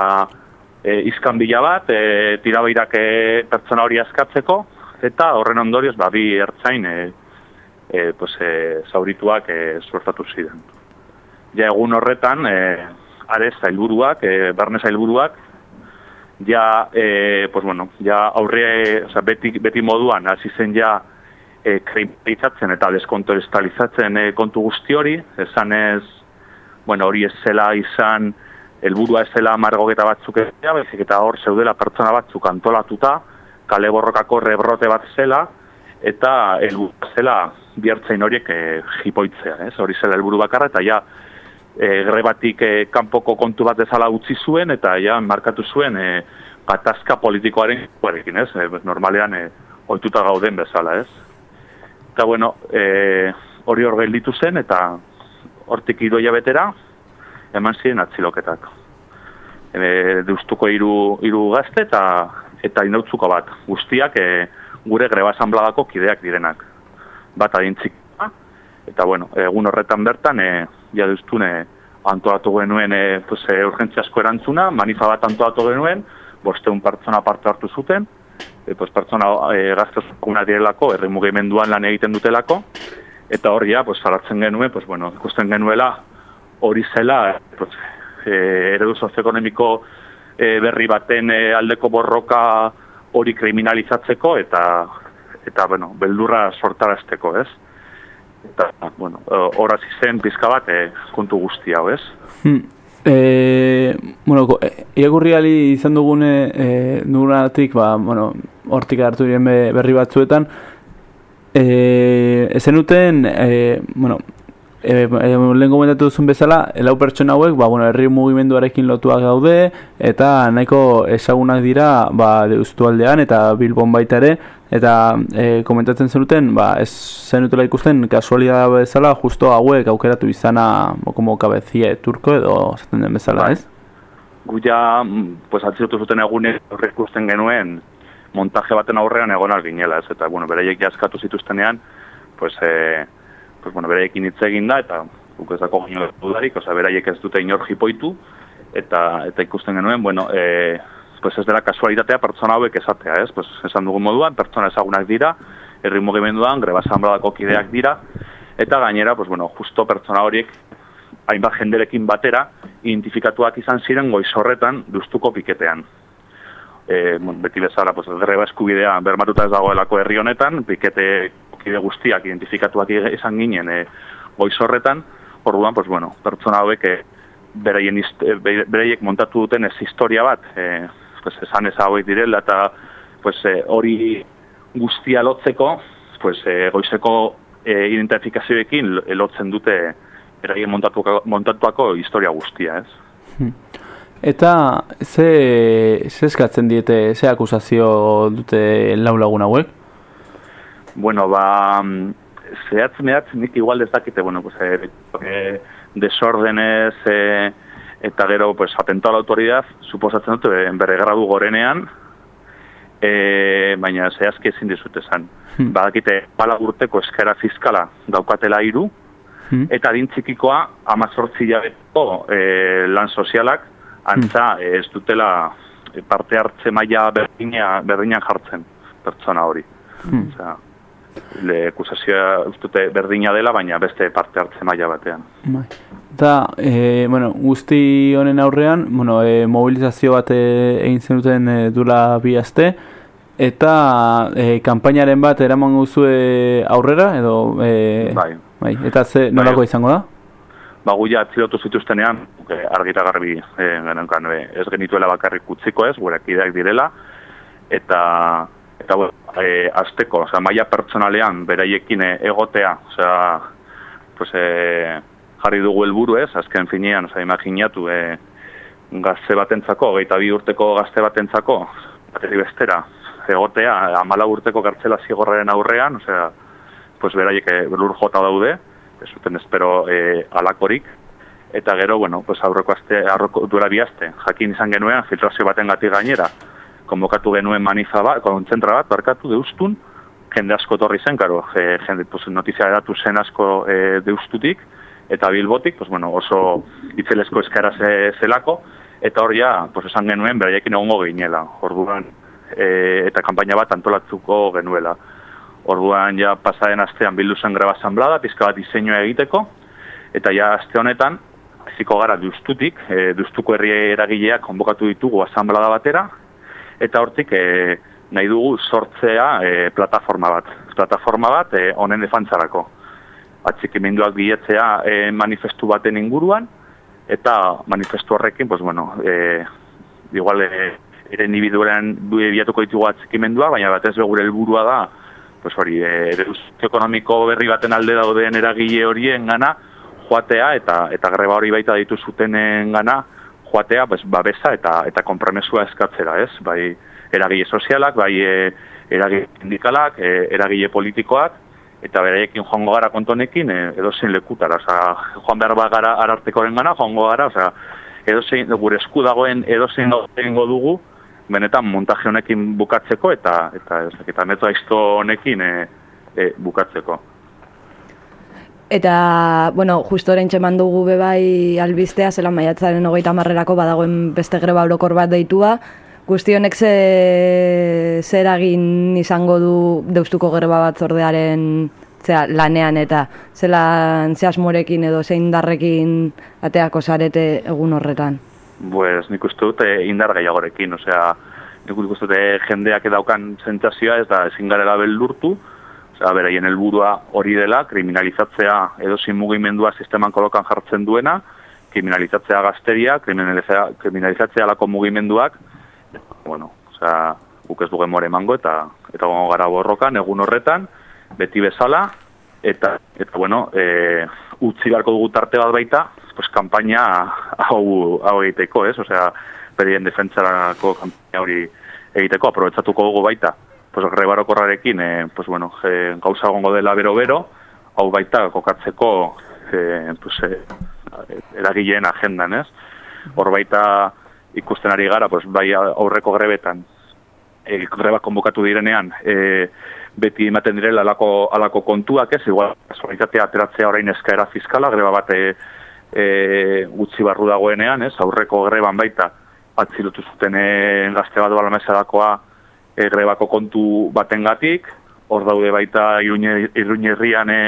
e, izkan bila bat, e, tirabairak e, pertsona hori askatzeko, eta horren ondorioz, ba, bi ertzain e, e, pues, e, zaurituak e, suertatu ziren. Ja egun horretan, e, are zailburuak, e, barne zailburuak, ja, e, pues bueno, ja aurre, o sea, beti, beti moduan, hasi zen ja, e, kriminalizatzen eta deskontorestalizatzen e, kontu guzti hori, esan ez, bueno, hori ez zela izan, helburua ez zela margogeta batzuk egitea, baizik eta hor zeudela pertsona batzuk antolatuta, kale borrokako rebrote bat zela, eta helburua zela biertzein horiek e, jipoitzea, ez? hori zela helburu bakarra, eta ja, e, grebatik e, kanpoko kontu bat bezala utzi zuen, eta ja, markatu zuen, e, gatazka politikoaren guarekin, ez? E, normalean, e, ohituta gauden bezala, ez? Eta bueno, e, hori hor gelditu zen, eta hortik idoia betera, eman ziren atziloketak. E, deustuko hiru hiru gazte eta eta inautzuko bat. Guztiak e, gure greba asanbladako kideak direnak. Bat adintzik. Eta bueno, egun horretan bertan, e, ja deustune antolatu genuen e, pues, e, urgentziasko erantzuna, manifa bat antolatu genuen, bosteun pertsona parte hartu zuten, e, pues, pertsona e, gaztezakuna direlako, herri mugimenduan lan egiten dutelako, eta hori ja, pues, genuen, pues, bueno, ikusten genuela, hori zela, pues, e, eredu sozioekonomiko e, berri baten e, aldeko borroka hori kriminalizatzeko, eta, eta bueno, beldurra sortarazteko, ez? Eta, bueno, horaz izen pizka bat e, kontu guzti hau, ez? Hmm. E, bueno, ko- e, irakurri ali izan dugune e, dugunatik, ba, bueno, hortik hartu diren be- berri batzuetan, e, ezen uten, e, bueno, e, e, lehen komentatu duzun bezala, lau pertsona hauek, ba, bueno, herri mugimenduarekin lotuak gaude, eta nahiko ezagunak dira, ba, deustu aldean, eta Bilbon baita ere, eta e, komentatzen zenuten, ba, ez zenutela ikusten kasualidad bezala, justo hauek aukeratu izana, como cabezia de turko edo zaten den bezala, ez? gu ja, mm, pues, atzilotu zuten horrek ikusten genuen montaje baten aurrean egon ginela, ez? Eta, bueno, beraiek jaskatu zituztenean, pues, e, pues, bueno, beraiekin hitz egin da, eta guk ez dako gino dudarik, oza, beraiek ez dute inor jipoitu, eta, eta ikusten genuen, bueno, e, pues ez dela kasualitatea pertsona hauek esatea, ez? Pues, esan dugun moduan, pertsona ezagunak dira, herri mugimenduan, greba asanbladako kideak dira, eta gainera, pues, bueno, justo pertsona horiek hainbat jenderekin batera, identifikatuak izan ziren goiz horretan duztuko piketean. E, bueno, beti bezala, pues, greba eskubidea bermatuta ez dagoelako herri honetan, pikete kide guztiak identifikatuak izan ginen e, goiz horretan, orduan, pues, bueno, pertsona hauek e, hist- e, montatu duten ez historia bat, e, pues, esan ez hauek direla, eta pues, e, hori guztia lotzeko, pues, e, goizeko e, identifikazioekin lo- lotzen dute beraien montatuko, montatuako historia guztia, ez? Eta ze, ze eskatzen diete, ze akusazio dute lau lagun hauek? Bueno, ba, mm, zehatz mehatz nik igual dezakite, bueno, pues, eh, eh, desordenez, eh, eta gero, pues, atentado a la autoridad, suposatzen dut, eh, bere gradu gorenean, e, baina zehazki ezin dizut esan. Hmm. Badakite, bala urteko eskera fiskala daukatela hiru, Hmm. eta adin txikikoa amazortzi jabeteko e, lan sozialak antza e, ez dutela parte hartze maila berdina, berdinan jartzen pertsona hori. Hmm. Osea, le akusazioa ustute berdina dela, baina beste parte hartze maila batean. Bai. Eta, e, bueno, guzti honen aurrean, bueno, e, mobilizazio bat e, egin zenuten e, dula bi aste, eta e, kanpainaren bat eraman guzue aurrera, edo... E, Bai. bai. Eta ze nolako izango da? Ba, guia atzilotu zituztenean, e, argita garbi e, genenkan, e, ez genituela bakarrik utziko ez, gure kideak direla, eta, eta bueno, e, azteko, osea, maila pertsonalean beraiekin e, egotea, osea, pues, e, jarri dugu helburu ez, azken finean, osea, imaginatu, e, gazte batentzako, geita bi urteko gazte batentzako, bateri bestera, egotea, amala urteko kartzela zigorraren aurrean, osea, pues beraiek eh, lur jota daude, ez zuten espero eh, alakorik, eta gero, bueno, pues aurreko aste, aurreko duela bi aste, jakin izan genuen, filtrazio baten gati gainera, konbokatu genuen manifa bat, kontzentra bat, barkatu, deustun, jende asko torri zen, karo, e, jende, pues, notizia edatu zen asko e, deustutik, eta bilbotik, pues, bueno, oso itzelesko eskara ze, zelako, eta hor ja, pues, esan genuen, beraiekin egongo ginela, orduan, e, eta kanpaina bat antolatzuko genuela. Orduan ja pasaren astean bildu zen greba asamblada, pizka bat diseinua egiteko, eta ja aste honetan, hasiko gara duztutik, e, duztuko herri eragileak konbokatu ditugu asamblada batera, eta hortik e, nahi dugu sortzea e, plataforma bat. Plataforma bat e, honen defantzarako. Atxikimenduak biletzea e, manifestu baten inguruan, eta manifestu horrekin, pues bueno, e, igual e, ere individuaren biatuko ditugu atxikimendua, baina batez gure helburua da, pues hori, e, ekonomiko berri baten alde dauden eragile horien gana, joatea eta eta greba hori baita ditu gana, joatea pues, babesa eta eta konpromesua eskatzera, ez? Bai eragile sozialak, bai e, eragile sindikalak, e, eragile politikoak, eta beraiekin joango gara kontonekin e, edozein lekutara, osea, joan behar bagara arartekoren gana, joango gara, osea, edozein, gure esku dagoen edozein egingo dugu, benetan montaje honekin bukatzeko eta eta ez dakit, honekin e, e, bukatzeko. Eta, bueno, justo orain txeman dugu bebai albistea, zela maiatzaren hogeita marrerako badagoen beste greba orokor bat deitua. Guzti honek ze, ze eragin izango du deustuko greba batzordearen zera, lanean eta zelan zehazmorekin edo zein darrekin ateako zarete egun horretan. Pues nik uste dut indar gehiagorekin, osea, nik uste dut jendeak edaukan sentsazioa ez da ezin garela beldurtu, osea, beraien helburua hori dela, kriminalizatzea edozein mugimendua sisteman kolokan jartzen duena, kriminalizatzea gazteria, kriminalizatzea, kriminalizatzea alako mugimenduak, bueno, osea, guk ez dugu more emango eta eta gongo gara borrokan, egun horretan, beti bezala, eta, eta bueno, e, utzi beharko dugu tarte bat baita, pues, kampaina hau, hau egiteko, ez? Osea, berien defentsarako kampaina hori egiteko, aprobetsatuko dugu baita, pues, grebarokorrarekin, e, pues, bueno, e, gauza gongo dela bero-bero, hau baita kokatzeko e, pues, e, eragileen agendan, ez? Hor baita ikusten ari gara, pues, bai aurreko grebetan, e, greba konbokatu direnean, e, beti ematen direla alako, alako kontuak ez, igual, kasualitatea ateratzea orain eskaera fiskala, greba bat e, e, gutxi barru dagoenean, ez, aurreko greban baita, atzilotu zuten e, gazte bat doala mesadakoa e, grebako kontu batengatik, hor daude baita irruñe herrian e,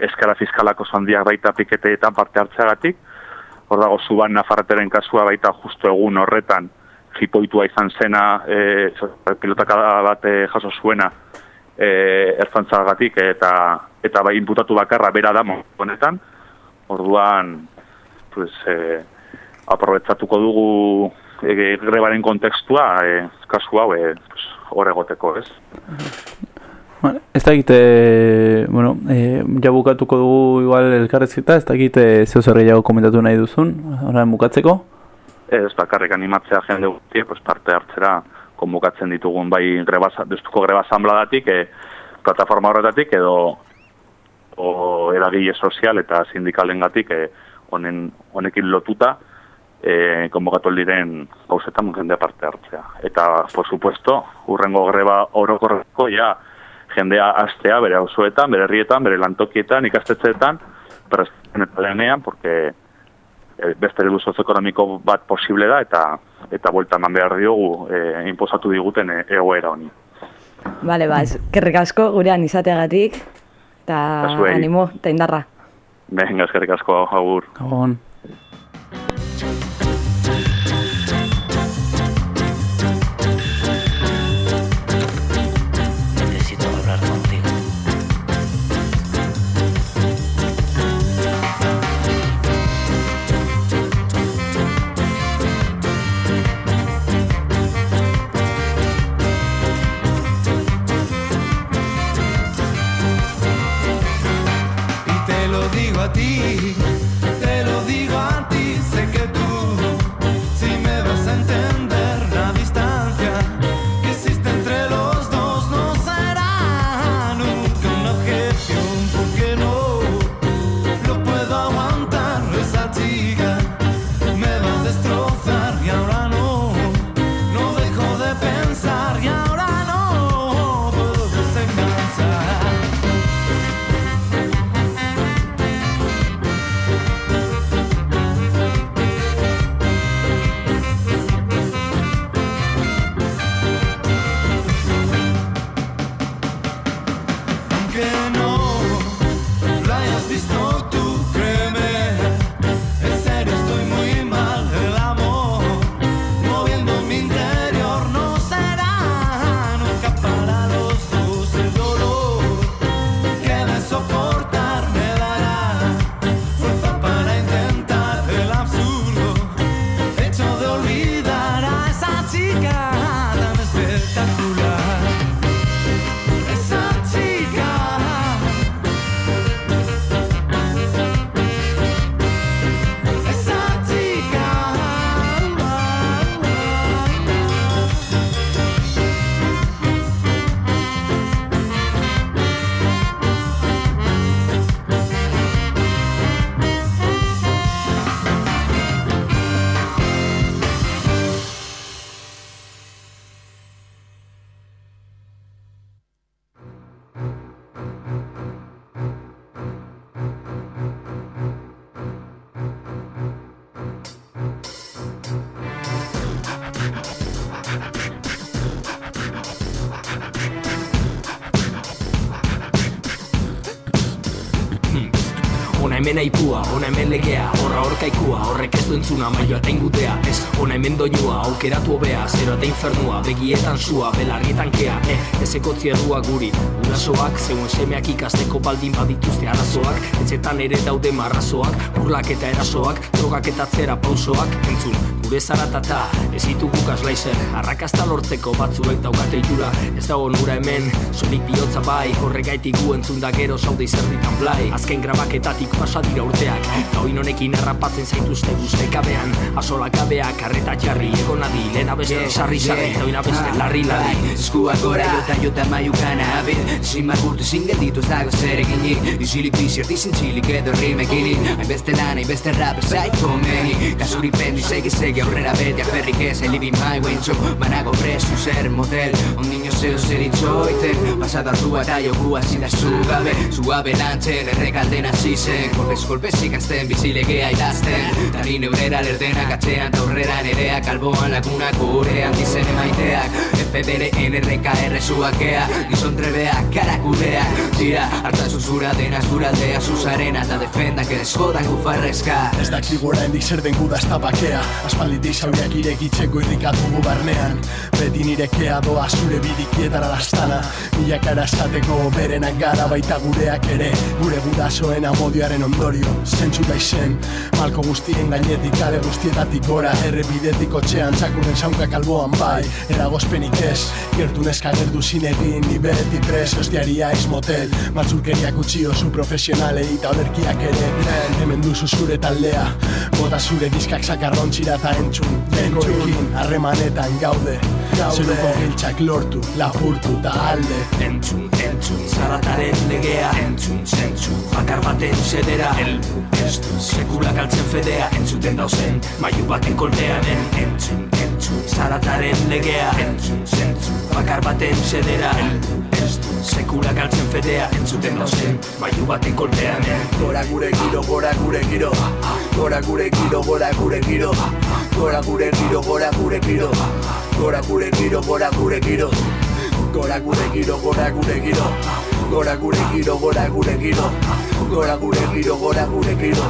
eskara fiskalako zandiak baita piketeetan parte hartzeagatik, hor dago zuban nafarreteren kasua baita justu egun horretan, jipoitua izan zena, e, pilotaka bat e, jaso zuena, e, ertzantzagatik eta eta bai inputatu bakarra bera da honetan. Orduan, pues, e, aprobetsatuko dugu e, grebaren kontekstua, e, kasu hau, e, pues, hor egoteko, ez? Vale, ez da egite, bueno, e, ja bukatuko dugu igual elkarrezketa, ez da egite zeu zer gehiago komentatu nahi duzun, orain bukatzeko? Ez bakarrik animatzea jende guztiek, pues, parte hartzera konbukatzen ditugun bai greba, duztuko greba asambladatik, e, plataforma horretatik edo o eragile sozial eta sindikalengatik e, honen honekin lotuta e, konbokatu diren gauzetan jendea parte hartzea. Eta, por supuesto, urrengo greba orokorreko ja jendea astea bere auzoetan, bere herrietan, bere lantokietan, ikastetxeetan, presten eta lanean, porque e, beste eredu sozioekonomiko bat posible da eta eta buelta eman behar diogu e, inposatu diguten e, egoera honi. Bale, ba, eskerrik asko gurean izateagatik, eta animo, eta indarra. Venga, eskerrik asko, agur. Gabon. Ona hemen aipua, ona hemen legea, horra horkaikua, horrek ez du entzuna, maio eta ingutea, ez, ona hemen doinua, aukeratu hobea, zero eta infernua, begietan sua, belargietan kea, eh, ezeko zierrua guri, urasoak, zeuen semeak ikasteko baldin badituzte arazoak, etxetan ere daude marrazoak, burlak eta erasoak, drogak eta atzera pausoak, entzun, gure zaratata, ez ditugu gaslaizer, arrakasta lortzeko batzuek daukate itura, ez dago nura hemen, solik bihotza bai, horregaitik gu entzun da gero zaude izerditan blai, azken grabaketatik pasa dira urteak, gauin honekin errapatzen zaituzte guzte kabean, asola kabeak, karreta jarri, egonadi, lehena beste, sarri, sarri, gauina beste, larri, larri. Eskuak gora jota jota maiukana margurtu sin gelditu ez dago zer eginik Izilik bizi erdi zintzilik edo rimekin. Hainbeste lan, hainbeste rap ez zait komeni Kasuri pendi segi segi aurrera beti aferrik ez I live in my way so Manago presu zer model. Un niño zeo zer itxoiten Pasada rua eta jokua zida zugabe Zuabe lantzen errekalden hasi zen Kolpez kolpez ikasten bizilegea idazten Tari neurera lerdenak atzean ta aurrera nerea Kalboan lagunak gurean dizen emaiteak FBR NRKR zuakea Gizon trebeak, karakudea. Tira, harta zuzura denaz guraldea Zuzarena eta defenda que deskodan gufarrezka. Ez dakigu oraindik zer den guda ez da bakea. Aspalditik zauriak irekitzeko irrikatugu barnean. Beti nirekea doa zure bidikietara lastana. Milak esateko berenak gara baita gureak ere. Gure gurasoen amodioaren ondorio Zentzu da izen Malko guztien gainetik kale guztietatik gora. Errepidetik otxean txakurren zaunka kalboan bai. Eragozpenik ez Gertu neska gerdu zinegin, ni beti pres Hostiaria ez motel, maltzurkeriak utzi oso profesionalei Eta olerkiak ere, hemen duzu zure taldea Bota zure diskak sakarrontzira eta entzun. Legoekin harremanetan gaude. Zeruko giltxak lortu, lapurtu eta alde. Entzun, entzun, zarataren legea. Entzun, zentzu, bakar baten zedera Elbu, ez du, sekula galtzen fedea. Entzuten dauzen, maiu baten kolpean en, Entzun, entzun, zarataren legea. Entzun, bakar baten zedera Elbu, ez du, sekula galtzen fedea Entzuten dauzen, maiu baten kolpean en, Gora gure giro, gora gure giro. Gora gure giro, gora gure giro. Gora gure giro, gora gure giro. Gora gure giro, gora gure giro. Gora gure giro, gora gure giro. Gora gure giro, gora gure giro. Gora gure giro, gora gure giro.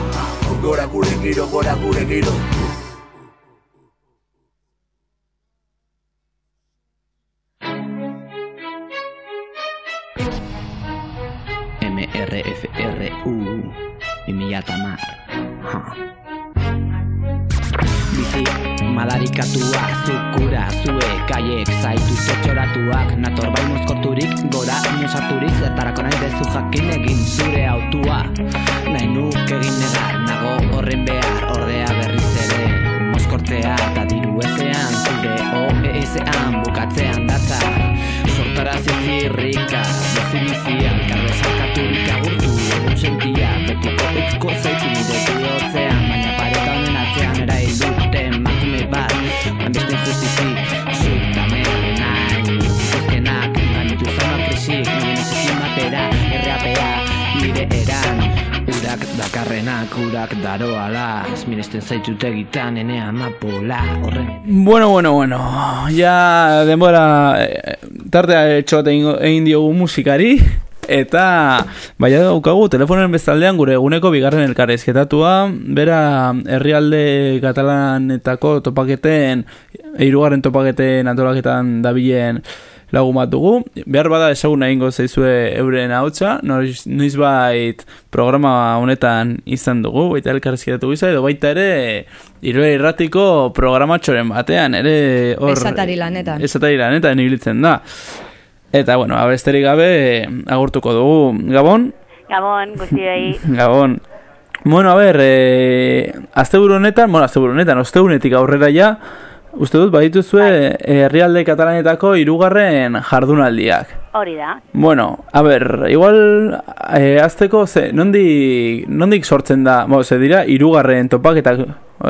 Gora gure giro, gora gure giro 2010 ha. Bizi madarikatua zukura zue kaiek zaitu zotxoratuak nator bai mozkorturik gora inosarturik zertarako nahi bezu jakin egin zure autua. Nahi nuke egin negar nago horren behar ordea berriz ere mozkortzea eta diru ezean zure OES-an bukatzean datza sortara zizirrika bizi bizian karbe sarkaturik agurtu egun sentia betiko etzko zaitu nire bihotzean. Baina pareta honen atzean era dute emakume bat. Hanbeste justizi zutame nahi Zuzkenak ganitu zama krisik Nire nesekin batera errapea nire eran. Urak dakarrenak, urak daroala. Miresten zaitut egitan ene amapola. Horren Bueno, bueno, bueno, ja denbora eh, tartea etxot egin, egin diogu musikari eta baina daukagu telefonen bestaldean gure eguneko bigarren elkarrezketatua bera herrialde katalanetako topaketen hirugarren topaketen antolaketan dabilen lagun bat dugu. Behar bada ezaguna egingo zaizue euren hautsa, noiz, noizbait programa honetan izan dugu, baita elkarrezketatu gisa, edo baita ere irue irratiko programatxoren batean, ere hor... Esatari lanetan. Esatari lanetan ibilitzen da. Eta, bueno, abesterik gabe agurtuko dugu. Gabon? Gabon, guztioi. Gabon. Bueno, a ber, eh, asteburu honetan, bueno, asteburu honetan, ostegunetik aurrera ja, uste dut, badituzue herrialde katalanetako hirugarren jardunaldiak. Hori da. Bueno, a ber, igual, eh, azteko, ze, nondik, nondik sortzen da, bo, ze dira, hirugarren topaketak,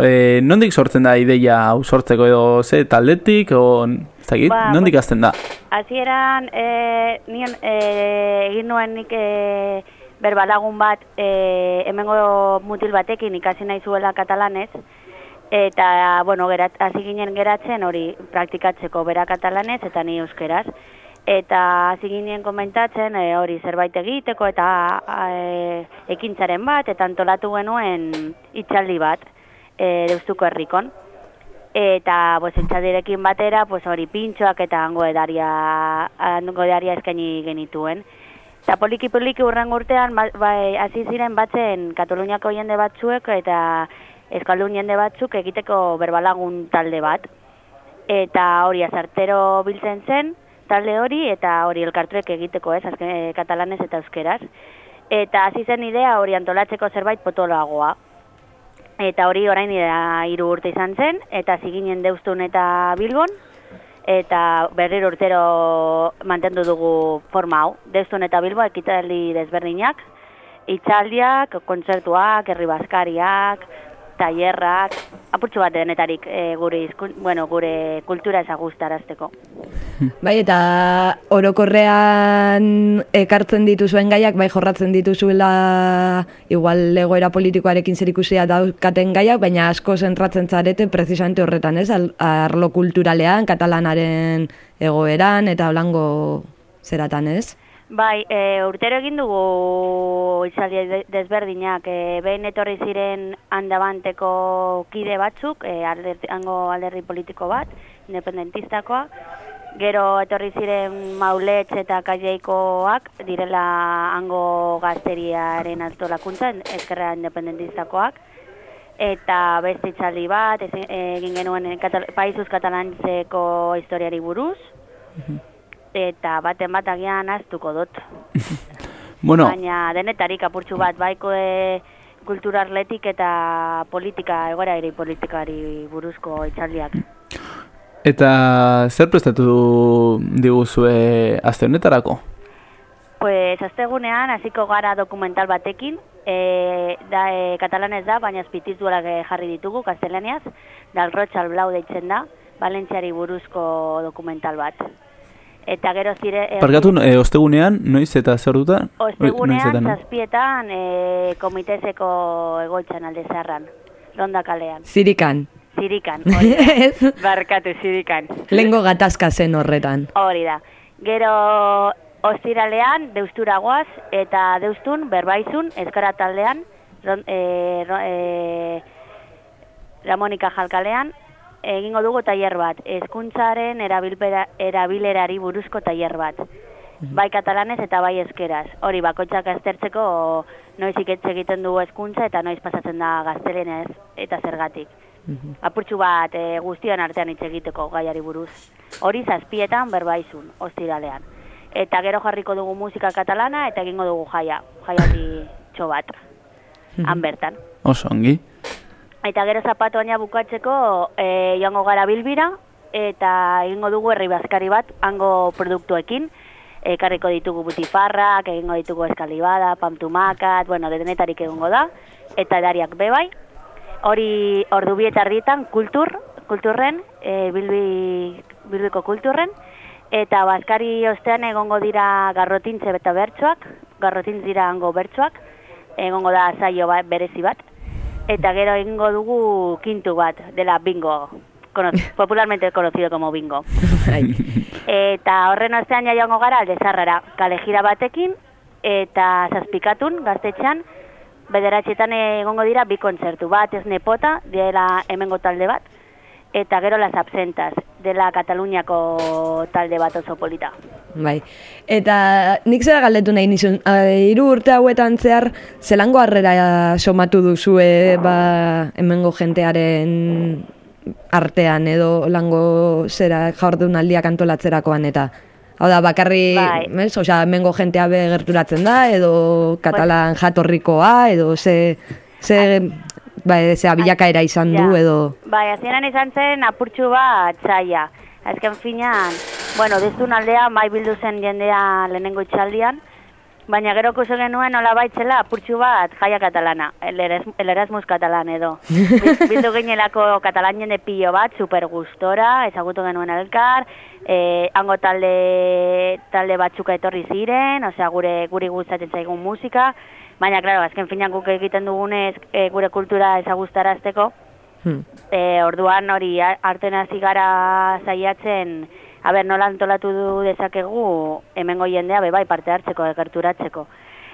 eh, nondik sortzen da ideia hau sortzeko edo, ze, taldetik, o, ez dakit, Ba, nondik azten da? Hasieran e, nien e, egin nuen nik e, berbalagun bat e, hemengo mutil batekin ikasi nahi zuela katalanez eta bueno, gerat, hasi ginen geratzen hori praktikatzeko bera katalanez eta ni euskeraz. Eta hasi ginen komentatzen e, hori zerbait egiteko eta e, ekintzaren bat eta antolatu genuen itxaldi bat e, deustuko herrikon. Eta pues entzadirekin batera pues hori pintxoak eta hango edaria hango edaria eskaini genituen. Eta poliki poliki urrengo urtean ba- bai hasi ziren batzen Kataluniako jende batzuek eta Euskaldun jende batzuk egiteko berbalagun talde bat. Eta hori azartero biltzen zen talde hori eta hori elkartuek egiteko ez azken, eh, katalanez eta euskeraz. Eta hasi zen idea hori antolatzeko zerbait potoloagoa. Eta hori orain ira hiru urte izan zen, eta ziginen deustun eta bilbon, eta berriro urtero mantendu dugu forma hau. Deustun eta bilbo ekitaldi desberdinak, itzaldiak, kontzertuak, herri tailerrak, apurtxo bat denetarik e, gure, bueno, gure kultura ezagustarazteko. Bai, eta orokorrean ekartzen dituzuen gaiak, bai jorratzen dituzuela igual egoera politikoarekin zerikusia daukaten gaiak, baina asko zentratzen zarete precisamente horretan, ez? Arlo kulturalean, katalanaren egoeran eta holango zeratan, ez? Bai, e, urtero egin dugu izaldi de- desberdinak, e, behin etorri ziren handabanteko kide batzuk, e, alderdi, hango alderdi politiko bat, independentistakoa, gero etorri ziren mauletx eta kaieikoak, direla hango gazteriaren altolakuntza, eskerra independentistakoak, eta beste itzaldi bat, egin genuen Katal Paisuz Katalantzeko historiari buruz, eta baten bat agian aztuko dut. Bueno, Baina denetarik apurtxu bat, baiko e, kultura atletik eta politika, egora ere politikari buruzko itxaldiak. eta zer prestatu diguzue aste honetarako? Pues astegunean hasiko gara dokumental batekin, e, da, e, katalanez da, baina espitiz duela jarri ditugu, gaztelaniaz, dal Rochal Blau deitzen da, Valentziari buruzko dokumental bat. Eta gero zire... Parkatu, e, ostegunean, noiz eta zer dutan? Ostegunean, zazpietan, e, komitezeko egoitzan alde zaharran, ronda kalean. Zirikan. Zirikan, hori da. Barkatu, zirikan. Lengo gatazka zen horretan. Hori da. Gero ostiralean deusturagoaz eta deustun berbaizun eskara taldean ron, e, ro, e, Ramonika Jalkalean egingo dugu tailer bat. Hezkuntzaren erabilerari buruzko tailer bat. Bai katalanez eta bai eskeraz. Hori bakoitzak aztertzeko noiz iketxe egiten dugu hezkuntza eta noiz pasatzen da gaztelenez eta zergatik. Apurtxu bat e, guztion artean hitz egiteko gaiari buruz. Hori zazpietan berbaizun, ostiralean. Eta gero jarriko dugu musika katalana eta egingo dugu jaia, jaiati txo bat, han bertan. Oso ongi. Eta gero zapatoaina bukatzeko e, joango gara bilbira eta egingo dugu herri bazkari bat hango produktuekin. Ekarriko ditugu butifarrak, egingo ditugu eskalibada, pamtumakat, bueno, denetarik egongo da. Eta edariak bebai. Hori ordu bi eta erdietan kultur, kulturren, e, bilbi, bilbiko kulturren. Eta bazkari ostean egongo dira garrotintze eta bertsoak, garrotintz dira hango bertsoak, egongo da saio bat, berezi bat. Eta gero egingo dugu kintu bat, dela bingo, cono- popularmente conocido como bingo. eta horren ostean joango gara aldezarrara, kalejira batekin, eta zazpikatun, gaztetxean, bederatxetan egongo dira bi kontzertu bat, ez nepota, dela hemengo talde bat, eta gero las absentas, dela Kataluniako talde bat oso polita. Bai. Eta nik zera galdetu nahi nizun, hiru urte hauetan zehar, zelango harrera somatu duzue ba, hemengo jentearen artean edo lango zera jardunaldiak antolatzerakoan eta Hau da, bakarri, Bai. ez? Osea, hemengo jentea be gerturatzen da, edo katalan jatorrikoa, edo ze, ze, bai, zea bilakaera izan du, Ja. edo... Bai, azienan izan zen apurtxu bat txaia. Azken finean, bueno, deztun aldean bai bildu zen jendea lehenengo itxaldian, baina gero kuso genuen nola baitzela apurtxu bat jaia katalana, el, Eras- el Erasmus katalan edo. Bil- bildu ginelako katalan jende pilo bat, super gustora, ezagutu genuen elkar, eh, hango talde, talde batzuka etorri ziren, osea gure guri gustatzen zaigun musika, baina, claro, azken finean guk egiten dugunez eh, gure kultura ezagustarazteko, Hmm. E, orduan hori a- arten hasi gara saiatzen, a ber, nola antolatu du dezakegu hemengo jendea be bai parte hartzeko, gerturatzeko.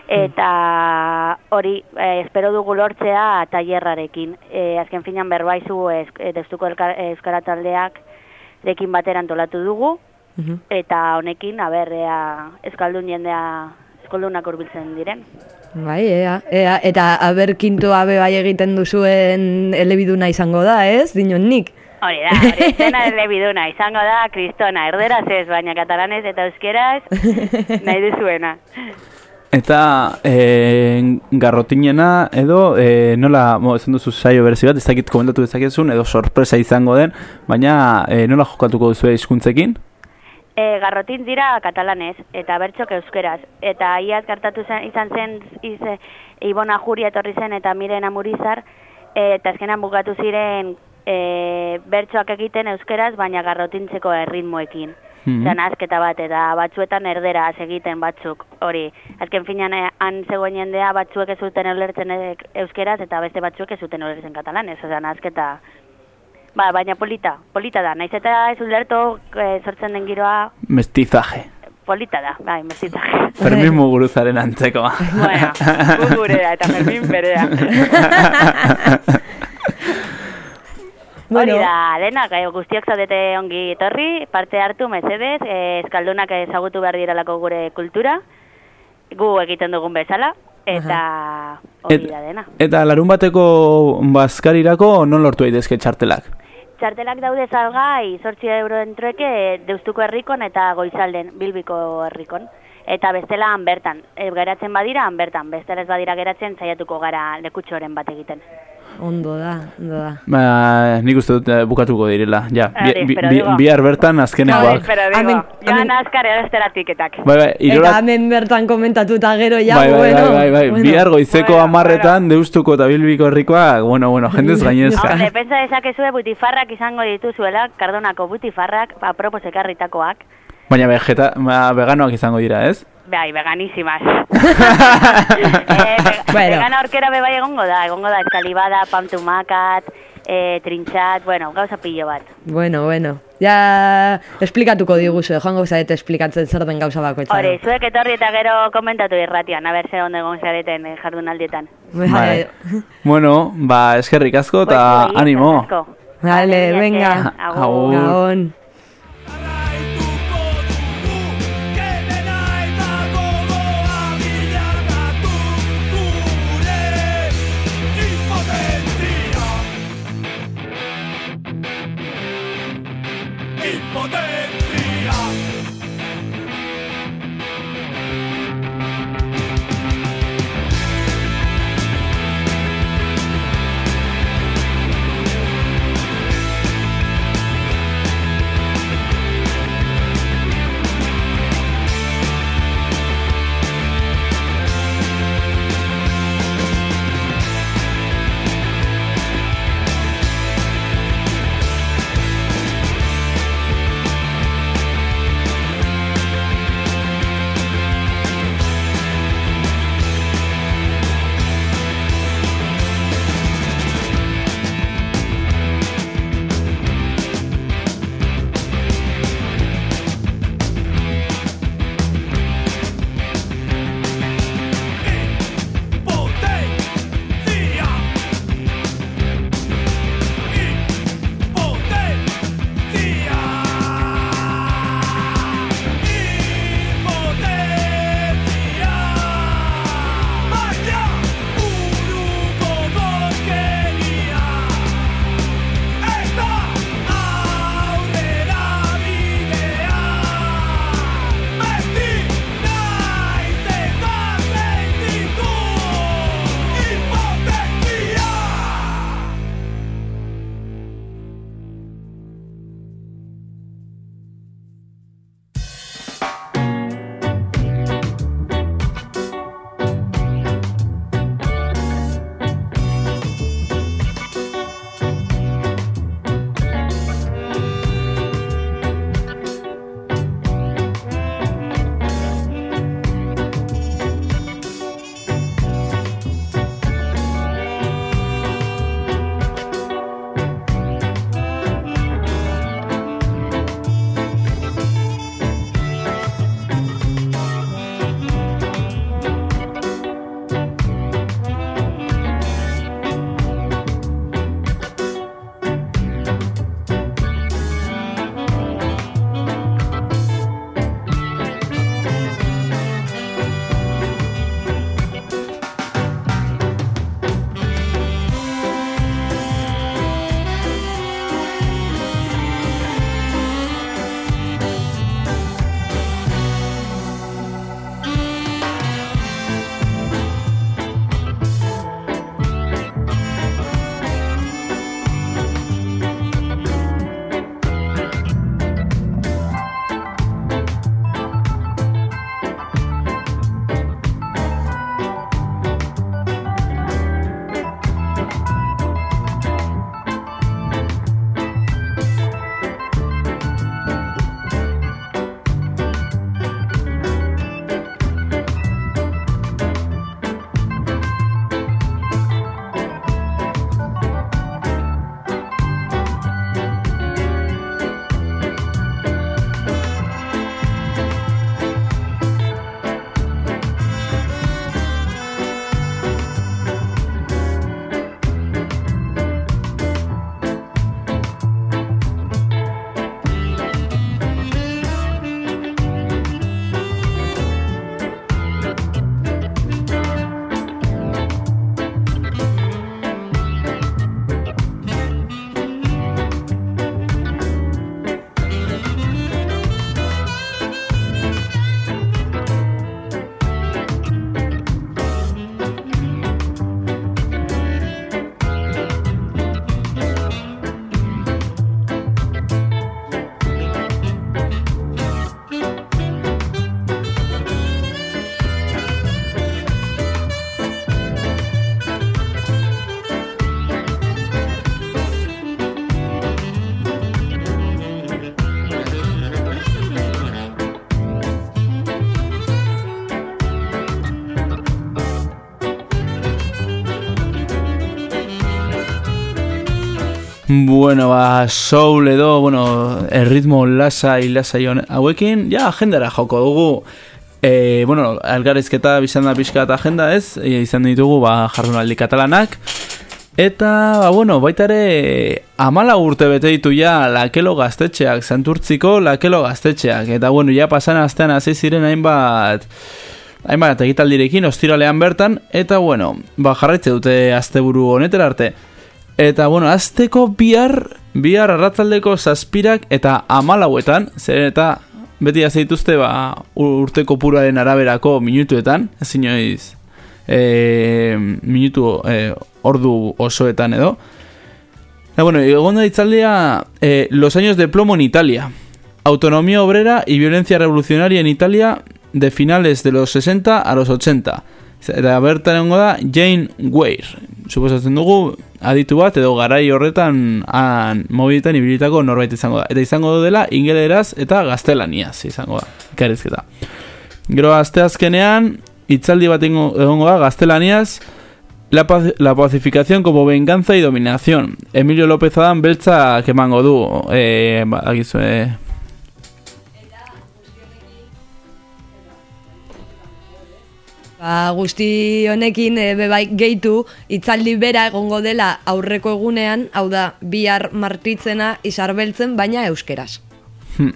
Eta hori, e, espero dugu lortzea tailerrarekin. E, azken finan berbaizu ez, e, deustuko elkar- euskara taldeak dekin batera antolatu dugu, eta honekin, a ber, ea, euskaldun jendea, euskaldunak hurbiltzen diren. Bai, ea, ea, eta aber kinto abe bai egiten duzuen elebiduna izango da, ez? Dinon nik. Hori da, hori dena elebiduna, izango da, kristona, erderaz ez, baina katalanez eta euskeraz, nahi duzuena. Eta e, garrotinena edo e, nola, mo, esan duzu saio berezi bat, ez dakit komentatu dezakezun, edo sorpresa izango den, baina e, nola jokatuko duzu hizkuntzekin? E, garrotin dira katalanez, eta bertxok euskeraz. Eta iaz gertatu zen, izan zen, ize, Ibona Juria etorri zen eta Miren Amurizar, e, eta azkenan bukatu ziren e, bertsoak egiten euskeraz, baina garrotintzeko erritmoekin. Mhm. Zan azketa bat, eta batzuetan erderaz egiten batzuk, hori. Azken finean, eh, han zegoen jendea batzuek ez zuten ulertzen eh, euskeraz, eta beste batzuek ez zuten ulertzen katalanez, ozan azketa... Ba, baina polita, polita da, naiz eta ez ulertu eh, sortzen den giroa Mestizaje. polita da, bai, mestizaje. Fermin Muguruzaren antzekoa. bueno, gu gurea eta Fermin berea. Hori da, denak, eh, guztiok zaudete ongi etorri, parte hartu, mesedez, eh, eskaldunak ezagutu behar diralako gure kultura, gu egiten dugun bezala, eta hori Et- da dena. Eta larun bateko bazkarirako non lortu daitezke txartelak? txartelak daude salgai, sortzi euroen trueke deustuko herrikon eta goizalden, bilbiko herrikon. Eta bestela bertan, e, geratzen badira han bertan, bestela ez badira geratzen saiatuko gara lekutxoren bat egiten. Ondo da, ondo da. Ba, nik uste dut eh, bukatuko direla. Ja, bi, bi, bi, bihar bertan azkenekoak. Pero digo, joan azkar erostera tiketak. Bai, bai, Eta irola... hemen bertan komentatuta gero ja, bai, bai, bueno. bai, bai, bai. bueno. Bihar goizeko amarretan deustuko eta bilbiko herrikoak, bueno, bueno, jendez gainezka. Hombre, pentsa dezakezue butifarrak izango dituzuela, kardonako butifarrak, apropos ekarritakoak. Baina vegeta, ba, veganoak izango dira, ez? Bai, veganísimas. eh, Bueno. Vegana orkera be bai egongo da, egongo da eskalibada, pamtumakat, eh, trintxat, bueno, gauza pilo bat. Bueno, bueno. Ja, esplikatuko diguzu, joango zaete esplikatzen zer den gauza bakoitza. Hori, zuek etorri eta gero komentatu irratian, a ber ze ondo egon zareten eh, jardunaldietan. Bai. Bueno, ba, eskerrik asko eta Bai, bai, animo. Vale, Vale, venga. Agur. Bueno, ba, soul edo, bueno, erritmo lasai, lasai hone- hauekin, ja, agendara joko dugu. E, bueno, algarizketa bizan da pixka eta agenda ez, e, izan ditugu, ba, jardunaldi katalanak. Eta, ba, bueno, baita ere, amala urte bete ditu ja lakelo gaztetxeak, santurtziko lakelo gaztetxeak. Eta, bueno, ja pasan astean hasi ziren hainbat, hainbat egitaldirekin, ostiralean bertan, eta, bueno, ba, jarraitze dute asteburu honetera arte. Eta, bueno, azteko bihar, bihar arratzaldeko zazpirak eta amalauetan, zer eta beti azeituzte ba, urteko puraren araberako minutuetan, ezin oiz, e, minutu e, ordu osoetan edo. Eta, bueno, egon da itzaldia eh, Los años de plomo en Italia. Autonomía obrera y violencia revolucionaria en Italia de finales de los 60 a los 80. Eta bertan egongo da Jane Weir. Suposatzen dugu aditu bat edo garai horretan han mobiletan ibilitako norbait izango da. Eta izango dela ingeleraz eta gaztelaniaz izango da. Ikarizketa. Gero asteazkenean hitzaldi bat egongo da gaztelaniaz la, paz- la pacificación como venganza y dominación. Emilio López Adán beltza kemango du. Eh, ba, eh, Ba, guzti honekin e, bebai gehitu hitzaldi bera egongo dela aurreko egunean, hau da bihar martitzena izarbeltzen, baina euskeraz. Hmm.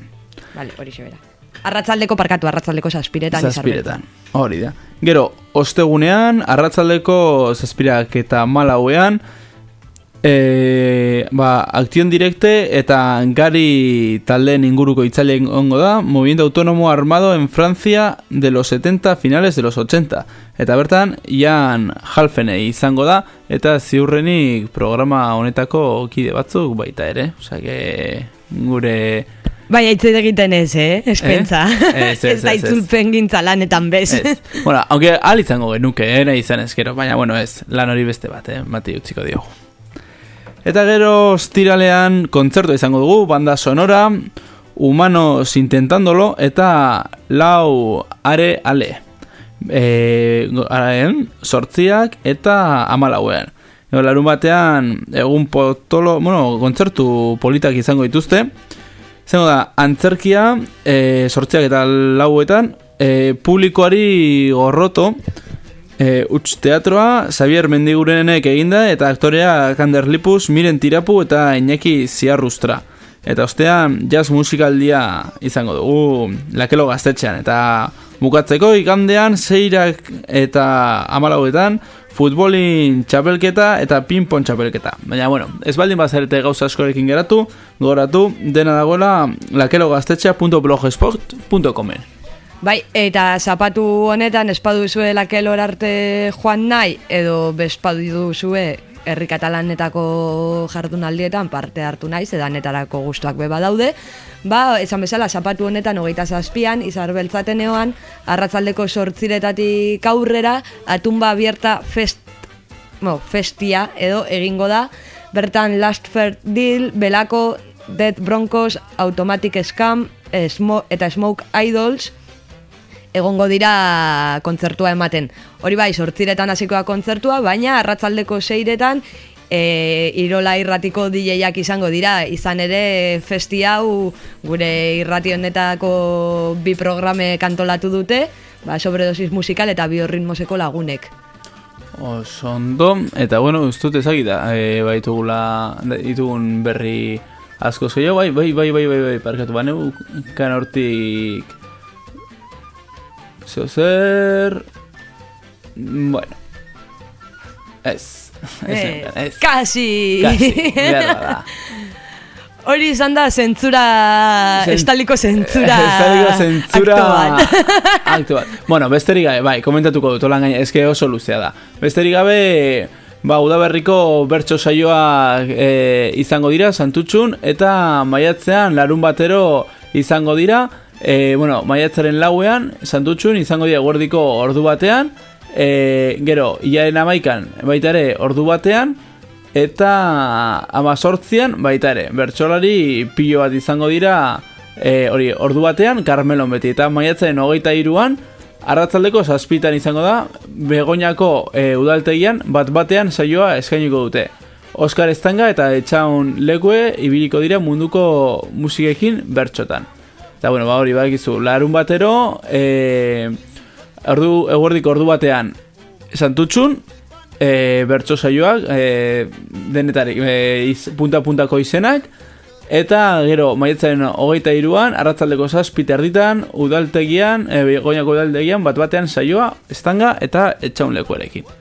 Vale, hori bera. Arratzaldeko parkatu, arratzaldeko zazpiretan Zazpiretan, hori da. Gero, ostegunean, arratzaldeko zazpirak eta malauean, e, ba, aktion direkte eta gari taldeen inguruko itzalien ongo da, Movimiento Autónomo Armado en Francia de los 70 finales de los 80. Eta bertan, Jan Halfenei izango da, eta ziurrenik programa honetako kide batzuk baita ere. Osea, que gure... Bai, aitzet egiten ez, eh? Espentza. Eh? Ez, ez, ez da itzulpen gintza lanetan bez. Ez. Bueno, aunque al izango genuke, eh, nahi izan ezkero, baina, bueno, ez, lan hori beste bat, eh, mati utziko diogu. Eta gero, ostiralean, kontzertu izango dugu, banda sonora, humanos intentándolo, eta lau are ale. E, araen, sortziak eta amalauean. Gero, larun batean, egun potolo, bueno, kontzertu politak izango dituzte, Zengo da, antzerkia, e, sortziak eta lauetan, e, publikoari gorroto, e, utz teatroa, Xavier Mendigurenek eginda, eta aktorea Kander Lipus, Miren Tirapu eta Iñaki Ziarrustra. Eta ostean, jazz musikaldia izango dugu, lakelo gaztetxean. Eta bukatzeko ikandean, zeirak eta amalauetan, futbolin txapelketa eta pinpon txapelketa. Baina, bueno, ez baldin bazarete gauza askorekin geratu, goratu, dena dagoela lakelogaztetxea.blogspot.comen Bai, eta zapatu honetan espadu zue lakelor arte joan nahi, edo bespadu duzue herri katalanetako jardunaldietan parte hartu nahi, zedanetarako gustuak beba daude. Ba, esan bezala, zapatu honetan hogeita zazpian, izar beltzateneoan, arratzaldeko sortziretatik aurrera, atumba abierta fest, no, festia edo egingo da, bertan Last Fair Deal, Belako, Dead Broncos, Automatic Scam, Smo eta Smoke Idols, egongo dira kontzertua ematen. Hori bai, sortziretan hasiko da kontzertua, baina arratzaldeko seiretan e, Irola irratiko DJak izango dira, izan ere festi hau gure irrati honetako bi programe kantolatu dute, ba, sobredosis musikal eta biorritmoseko lagunek. Oso ondo, eta bueno, ez dut ezagita, e, baitugula, ditugun berri asko zeio, bai, bai, bai, bai, bai, bai, parkatu, baneu, kan zeo zer, bueno, ez, ez, ez, Kasi! Kasi, behar bada. Hori izan da zentzura, Zen- estaliko zentzura, Estaliko zentzura akto bat. Bueno, besterik gabe, bai, komentatuko dut, holan gaina, eske oso luzea da. Besterik gabe, ba, udaberriko bertso saioa e, izango dira, santutxun, eta maiatzean larun batero izango dira, e, bueno, maiatzaren lauean, santutxun, izango dira guardiko ordu batean, e, gero, hilaren amaikan, baita ere, ordu batean, eta amazortzian baita ere, bertsolari pilo bat izango dira e, hori, ordu batean, Carmelon beti, eta maiatzaren hogeita iruan, arratzaldeko zazpitan izango da, begoñako e, udaltegian bat batean saioa eskainiko dute. Oskar Estanga eta etxaun lekue ibiliko dira munduko musikekin bertxotan. Eta bueno, ba hori bakizu, larun batero, e, ordu, eguerdik ordu batean santutxun, e, bertso saioak, e, denetarik, e, iz, punta-puntako izenak, eta gero, maietzaren hogeita iruan, arratzaldeko zazpite erditan, udaltegian, e, goiako udaltegian, bat batean saioa, estanga eta etxaun lekuarekin.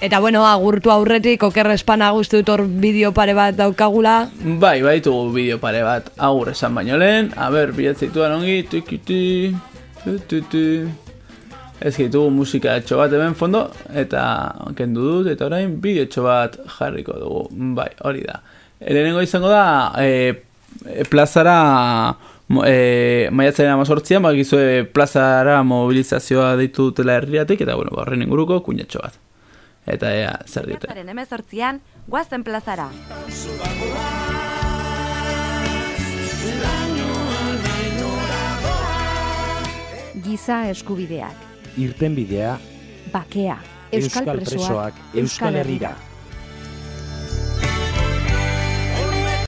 Eta bueno, agurtu aurretik, oker espana guzti dut hor bideo pare bat daukagula. Bai, baitugu bideo pare bat agur esan baino lehen, a ber, bilatzituan ongi, tikiti, tututu. Ez ditugu musika etxo bat hemen fondo, eta kendu dut, eta orain bideo etxo bat jarriko dugu. Bai, hori da. Lehenengo izango da, e, e, plazara, e, maiatzaren amazortzian, bakizue plazara mobilizazioa deitu dutela herriatik, eta bueno, ba, horren inguruko kuñatxo bat. Eta ea, zer diote. Maiatzaren emezortzian, guazen plazara. Giza eskubideak, Irtenbidea bakea, euskal, presoak, Euskal Herrira.